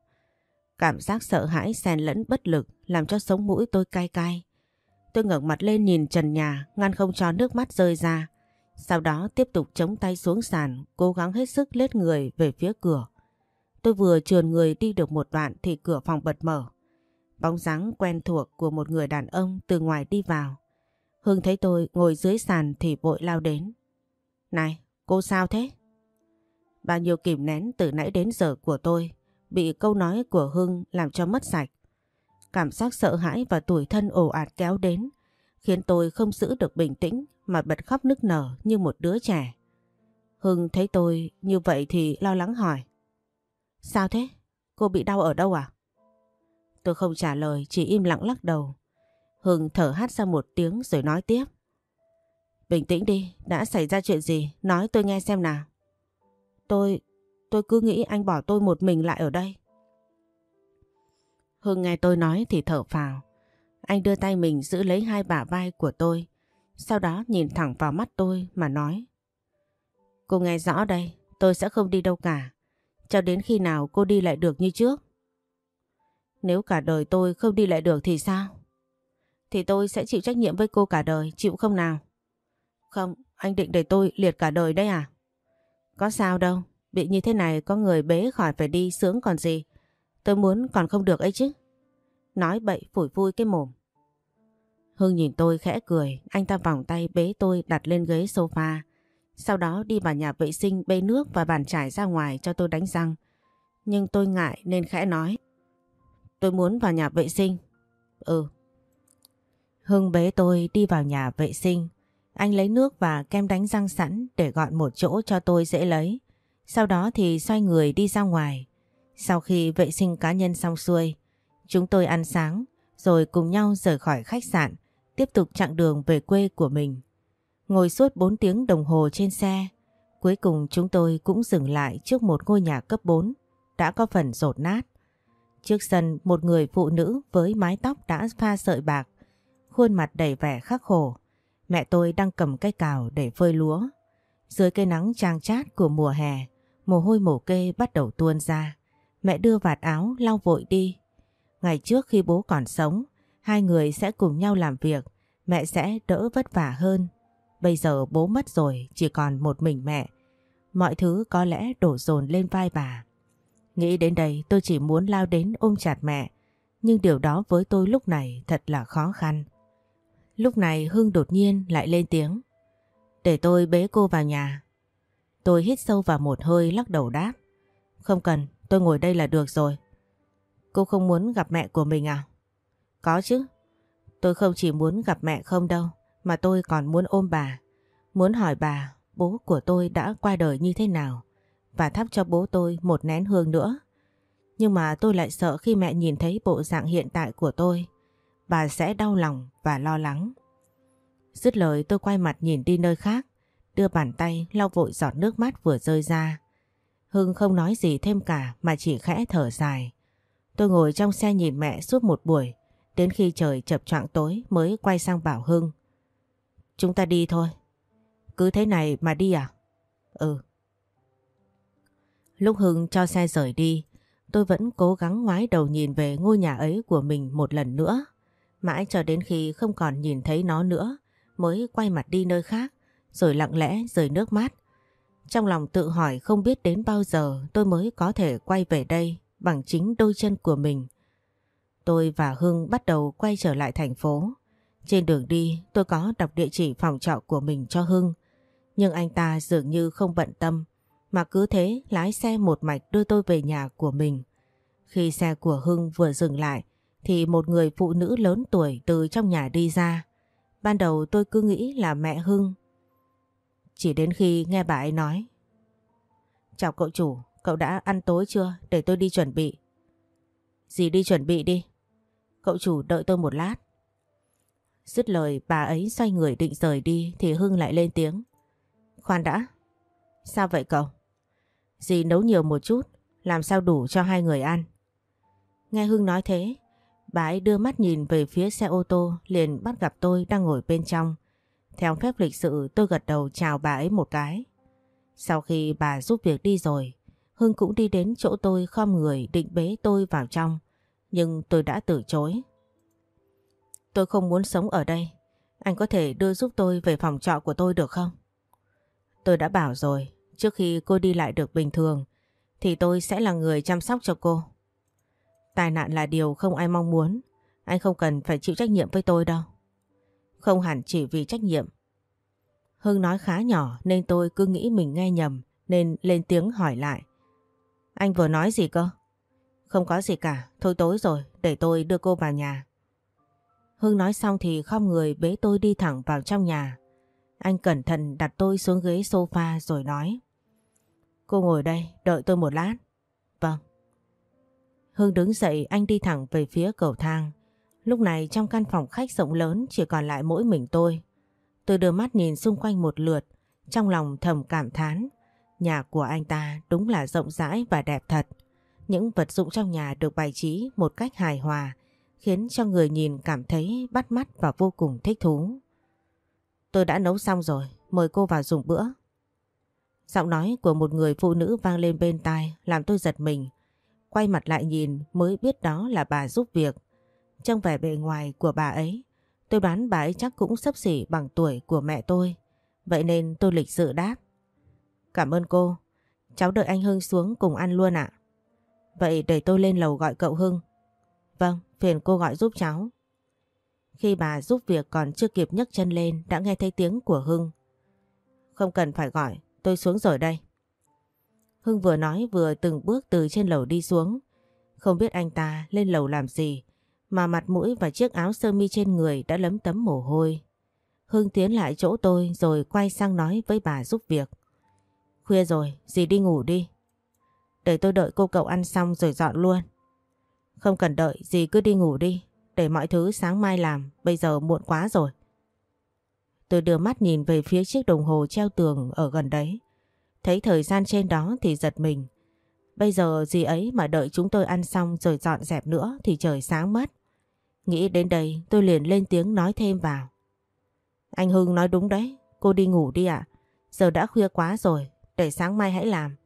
Cảm giác sợ hãi xen lẫn bất lực làm cho sống mũi tôi cay cay. Tôi ngẩng mặt lên nhìn trần nhà ngăn không cho nước mắt rơi ra. Sau đó tiếp tục chống tay xuống sàn cố gắng hết sức lết người về phía cửa. Tôi vừa trườn người đi được một đoạn thì cửa phòng bật mở. Bóng dáng quen thuộc của một người đàn ông từ ngoài đi vào. Hưng thấy tôi ngồi dưới sàn thì vội lao đến. Này, cô sao thế? Bao nhiêu kìm nén từ nãy đến giờ của tôi bị câu nói của Hưng làm cho mất sạch. Cảm giác sợ hãi và tủi thân ồ ạt kéo đến, khiến tôi không giữ được bình tĩnh mà bật khóc nức nở như một đứa trẻ. Hưng thấy tôi như vậy thì lo lắng hỏi. Sao thế? Cô bị đau ở đâu à? Tôi không trả lời, chỉ im lặng lắc đầu. Hưng thở hát ra một tiếng rồi nói tiếp. Bình tĩnh đi, đã xảy ra chuyện gì? Nói tôi nghe xem nào. Tôi, Tôi cứ nghĩ anh bỏ tôi một mình lại ở đây. Hưng nghe tôi nói thì thở phào. Anh đưa tay mình giữ lấy hai bả vai của tôi. Sau đó nhìn thẳng vào mắt tôi mà nói. Cô nghe rõ đây, tôi sẽ không đi đâu cả. Cho đến khi nào cô đi lại được như trước. Nếu cả đời tôi không đi lại được thì sao? Thì tôi sẽ chịu trách nhiệm với cô cả đời, chịu không nào? Không, anh định để tôi liệt cả đời đấy à? Có sao đâu, Bị như thế này có người bế khỏi phải đi sướng còn gì. Tôi muốn còn không được ấy chứ. Nói bậy phủi vui cái mồm. Hương nhìn tôi khẽ cười, anh ta vòng tay bế tôi đặt lên ghế sofa. Sau đó đi vào nhà vệ sinh bê nước và bàn chải ra ngoài cho tôi đánh răng. Nhưng tôi ngại nên khẽ nói. Tôi muốn vào nhà vệ sinh. Ừ. Hưng bế tôi đi vào nhà vệ sinh. Anh lấy nước và kem đánh răng sẵn để gọn một chỗ cho tôi dễ lấy. Sau đó thì xoay người đi ra ngoài. Sau khi vệ sinh cá nhân xong xuôi, chúng tôi ăn sáng rồi cùng nhau rời khỏi khách sạn, tiếp tục chặng đường về quê của mình. Ngồi suốt 4 tiếng đồng hồ trên xe, cuối cùng chúng tôi cũng dừng lại trước một ngôi nhà cấp 4 đã có phần rột nát. Trước sân một người phụ nữ với mái tóc đã pha sợi bạc, khuôn mặt đầy vẻ khắc khổ. Mẹ tôi đang cầm cây cào để phơi lúa. Dưới cây nắng trang chát của mùa hè, Mồ hôi mổ kê bắt đầu tuôn ra. Mẹ đưa vạt áo lau vội đi. Ngày trước khi bố còn sống, hai người sẽ cùng nhau làm việc, mẹ sẽ đỡ vất vả hơn. Bây giờ bố mất rồi, chỉ còn một mình mẹ. mọi thứ có lẽ đổ dồn lên vai bà. Nghĩ đến đây tôi chỉ muốn lao đến ôm chặt mẹ, nhưng điều đó với tôi lúc này thật là khó khăn. Lúc này Hưng đột nhiên lại lên tiếng. Để tôi bế cô vào nhà. Tôi hít sâu vào một hơi lắc đầu đáp. Không cần, tôi ngồi đây là được rồi. Cô không muốn gặp mẹ của mình à? Có chứ. Tôi không chỉ muốn gặp mẹ không đâu, mà tôi còn muốn ôm bà. Muốn hỏi bà bố của tôi đã qua đời như thế nào và thắp cho bố tôi một nén hương nữa. Nhưng mà tôi lại sợ khi mẹ nhìn thấy bộ dạng hiện tại của tôi, bà sẽ đau lòng và lo lắng. Dứt lời tôi quay mặt nhìn đi nơi khác, đưa bàn tay lau vội giọt nước mắt vừa rơi ra. Hưng không nói gì thêm cả mà chỉ khẽ thở dài. Tôi ngồi trong xe nhìn mẹ suốt một buổi, đến khi trời chập choạng tối mới quay sang bảo Hưng. Chúng ta đi thôi. Cứ thế này mà đi à? Ừ. Lúc Hưng cho xe rời đi, tôi vẫn cố gắng ngoái đầu nhìn về ngôi nhà ấy của mình một lần nữa. Mãi cho đến khi không còn nhìn thấy nó nữa mới quay mặt đi nơi khác rồi lặng lẽ rời nước mắt. Trong lòng tự hỏi không biết đến bao giờ tôi mới có thể quay về đây bằng chính đôi chân của mình. Tôi và Hưng bắt đầu quay trở lại thành phố. Trên đường đi tôi có đọc địa chỉ phòng trọ của mình cho Hưng. Nhưng anh ta dường như không bận tâm mà cứ thế lái xe một mạch đưa tôi về nhà của mình. Khi xe của Hưng vừa dừng lại thì một người phụ nữ lớn tuổi từ trong nhà đi ra. Ban đầu tôi cứ nghĩ là mẹ Hưng. Chỉ đến khi nghe bà ấy nói Chào cậu chủ, cậu đã ăn tối chưa để tôi đi chuẩn bị? Dì đi chuẩn bị đi. Cậu chủ đợi tôi một lát. Dứt lời bà ấy xoay người định rời đi thì Hưng lại lên tiếng. Khoan đã. Sao vậy cậu? Dì nấu nhiều một chút, làm sao đủ cho hai người ăn. Nghe Hưng nói thế, bà ấy đưa mắt nhìn về phía xe ô tô liền bắt gặp tôi đang ngồi bên trong. Theo phép lịch sự tôi gật đầu chào bà ấy một cái. Sau khi bà giúp việc đi rồi, Hưng cũng đi đến chỗ tôi khom người định bế tôi vào trong, nhưng tôi đã từ chối. Tôi không muốn sống ở đây, anh có thể đưa giúp tôi về phòng trọ của tôi được không? Tôi đã bảo rồi, trước khi cô đi lại được bình thường, thì tôi sẽ là người chăm sóc cho cô. Tai nạn là điều không ai mong muốn, anh không cần phải chịu trách nhiệm với tôi đâu. Không hẳn chỉ vì trách nhiệm. Hưng nói khá nhỏ nên tôi cứ nghĩ mình nghe nhầm nên lên tiếng hỏi lại. Anh vừa nói gì cơ? Không có gì cả, thôi tối rồi, để tôi đưa cô vào nhà. Hưng nói xong thì khom người bế tôi đi thẳng vào trong nhà. Anh cẩn thận đặt tôi xuống ghế sofa rồi nói. Cô ngồi đây, đợi tôi một lát. Vâng. Hưng đứng dậy anh đi thẳng về phía cầu thang. Lúc này trong căn phòng khách rộng lớn chỉ còn lại mỗi mình tôi. Tôi đưa mắt nhìn xung quanh một lượt, trong lòng thầm cảm thán. Nhà của anh ta đúng là rộng rãi và đẹp thật. Những vật dụng trong nhà được bày trí một cách hài hòa, khiến cho người nhìn cảm thấy bắt mắt và vô cùng thích thú. Tôi đã nấu xong rồi, mời cô vào dùng bữa. Giọng nói của một người phụ nữ vang lên bên tai làm tôi giật mình. Quay mặt lại nhìn mới biết đó là bà giúp việc. Trong vẻ bề ngoài của bà ấy, tôi đoán bà ấy chắc cũng sấp xỉ bằng tuổi của mẹ tôi. Vậy nên tôi lịch sự đáp. Cảm ơn cô, cháu đợi anh Hưng xuống cùng ăn luôn ạ. Vậy để tôi lên lầu gọi cậu Hưng. Vâng, phiền cô gọi giúp cháu. Khi bà giúp việc còn chưa kịp nhấc chân lên đã nghe thấy tiếng của Hưng. Không cần phải gọi, tôi xuống rồi đây. Hưng vừa nói vừa từng bước từ trên lầu đi xuống. Không biết anh ta lên lầu làm gì mà mặt mũi và chiếc áo sơ mi trên người đã lấm tấm mồ hôi. Hưng tiến lại chỗ tôi rồi quay sang nói với bà giúp việc. Khuya rồi, dì đi ngủ đi. Để tôi đợi cô cậu ăn xong rồi dọn luôn. Không cần đợi, dì cứ đi ngủ đi. Để mọi thứ sáng mai làm, bây giờ muộn quá rồi. Tôi đưa mắt nhìn về phía chiếc đồng hồ treo tường ở gần đấy. Thấy thời gian trên đó thì giật mình. Bây giờ gì ấy mà đợi chúng tôi ăn xong rồi dọn dẹp nữa thì trời sáng mất. Nghĩ đến đây tôi liền lên tiếng nói thêm vào. Anh Hưng nói đúng đấy, cô đi ngủ đi ạ. Giờ đã khuya quá rồi, để sáng mai hãy làm.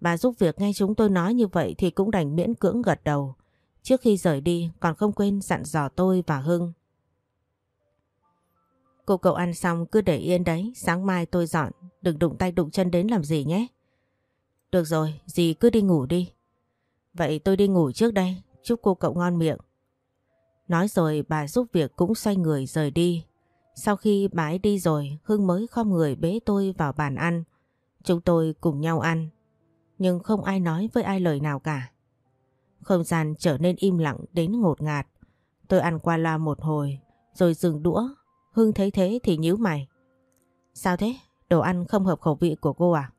Bà giúp việc nghe chúng tôi nói như vậy thì cũng đành miễn cưỡng gật đầu. Trước khi rời đi còn không quên dặn dò tôi và Hưng. Cô cậu ăn xong cứ để yên đấy, sáng mai tôi dọn, đừng đụng tay đụng chân đến làm gì nhé. Được rồi, dì cứ đi ngủ đi. Vậy tôi đi ngủ trước đây, chúc cô cậu ngon miệng. Nói rồi bà giúp việc cũng xoay người rời đi. Sau khi bà ấy đi rồi, Hưng mới khom người bế tôi vào bàn ăn. Chúng tôi cùng nhau ăn. Nhưng không ai nói với ai lời nào cả. Không gian trở nên im lặng đến ngột ngạt. Tôi ăn qua loa một hồi, rồi dừng đũa. Hưng thấy thế thì nhíu mày. Sao thế? Đồ ăn không hợp khẩu vị của cô à?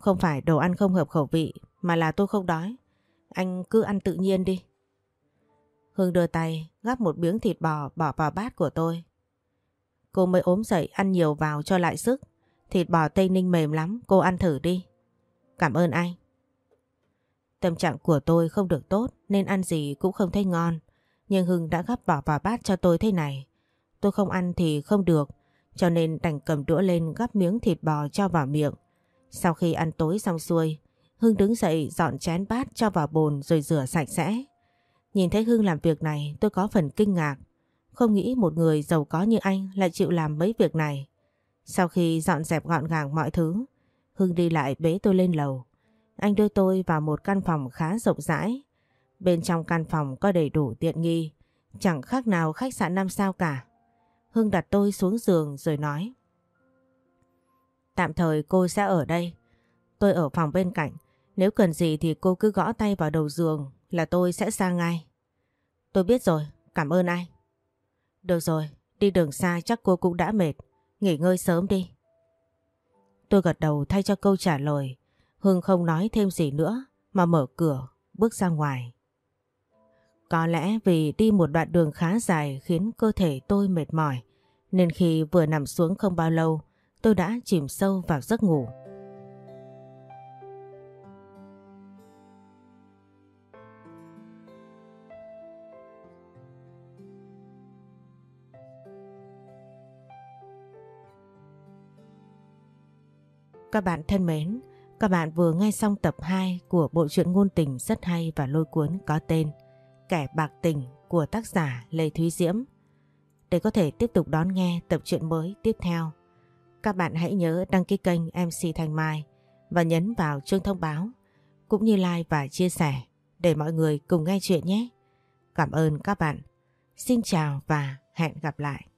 Không phải đồ ăn không hợp khẩu vị, mà là tôi không đói. Anh cứ ăn tự nhiên đi. Hưng đưa tay gắp một miếng thịt bò bỏ vào bát của tôi. Cô mới ốm dậy ăn nhiều vào cho lại sức. Thịt bò Tây Ninh mềm lắm, cô ăn thử đi. Cảm ơn anh. Tâm trạng của tôi không được tốt nên ăn gì cũng không thấy ngon. Nhưng Hưng đã gắp bỏ vào bát cho tôi thế này. Tôi không ăn thì không được, cho nên đành cầm đũa lên gắp miếng thịt bò cho vào miệng. Sau khi ăn tối xong xuôi, Hưng đứng dậy dọn chén bát cho vào bồn rồi rửa sạch sẽ. Nhìn thấy Hưng làm việc này tôi có phần kinh ngạc. Không nghĩ một người giàu có như anh lại chịu làm mấy việc này. Sau khi dọn dẹp gọn gàng mọi thứ, Hưng đi lại bế tôi lên lầu. Anh đưa tôi vào một căn phòng khá rộng rãi. Bên trong căn phòng có đầy đủ tiện nghi, chẳng khác nào khách sạn 5 sao cả. Hưng đặt tôi xuống giường rồi nói. Tạm thời cô sẽ ở đây. Tôi ở phòng bên cạnh. Nếu cần gì thì cô cứ gõ tay vào đầu giường là tôi sẽ sang ngay. Tôi biết rồi, cảm ơn anh. Được rồi, đi đường xa chắc cô cũng đã mệt. Nghỉ ngơi sớm đi. Tôi gật đầu thay cho câu trả lời. Hưng không nói thêm gì nữa mà mở cửa, bước ra ngoài. Có lẽ vì đi một đoạn đường khá dài khiến cơ thể tôi mệt mỏi, nên khi vừa nằm xuống không bao lâu, tôi đã chìm sâu vào giấc ngủ. Các bạn thân mến, các bạn vừa nghe xong tập 2 của bộ truyện ngôn tình rất hay và lôi cuốn có tên Kẻ bạc tình của tác giả Lê Thúy Diễm. Để có thể tiếp tục đón nghe tập truyện mới tiếp theo, các bạn hãy nhớ đăng ký kênh MC Thanh Mai và nhấn vào chuông thông báo cũng như like và chia sẻ để mọi người cùng nghe chuyện nhé. Cảm ơn các bạn. Xin chào và hẹn gặp lại.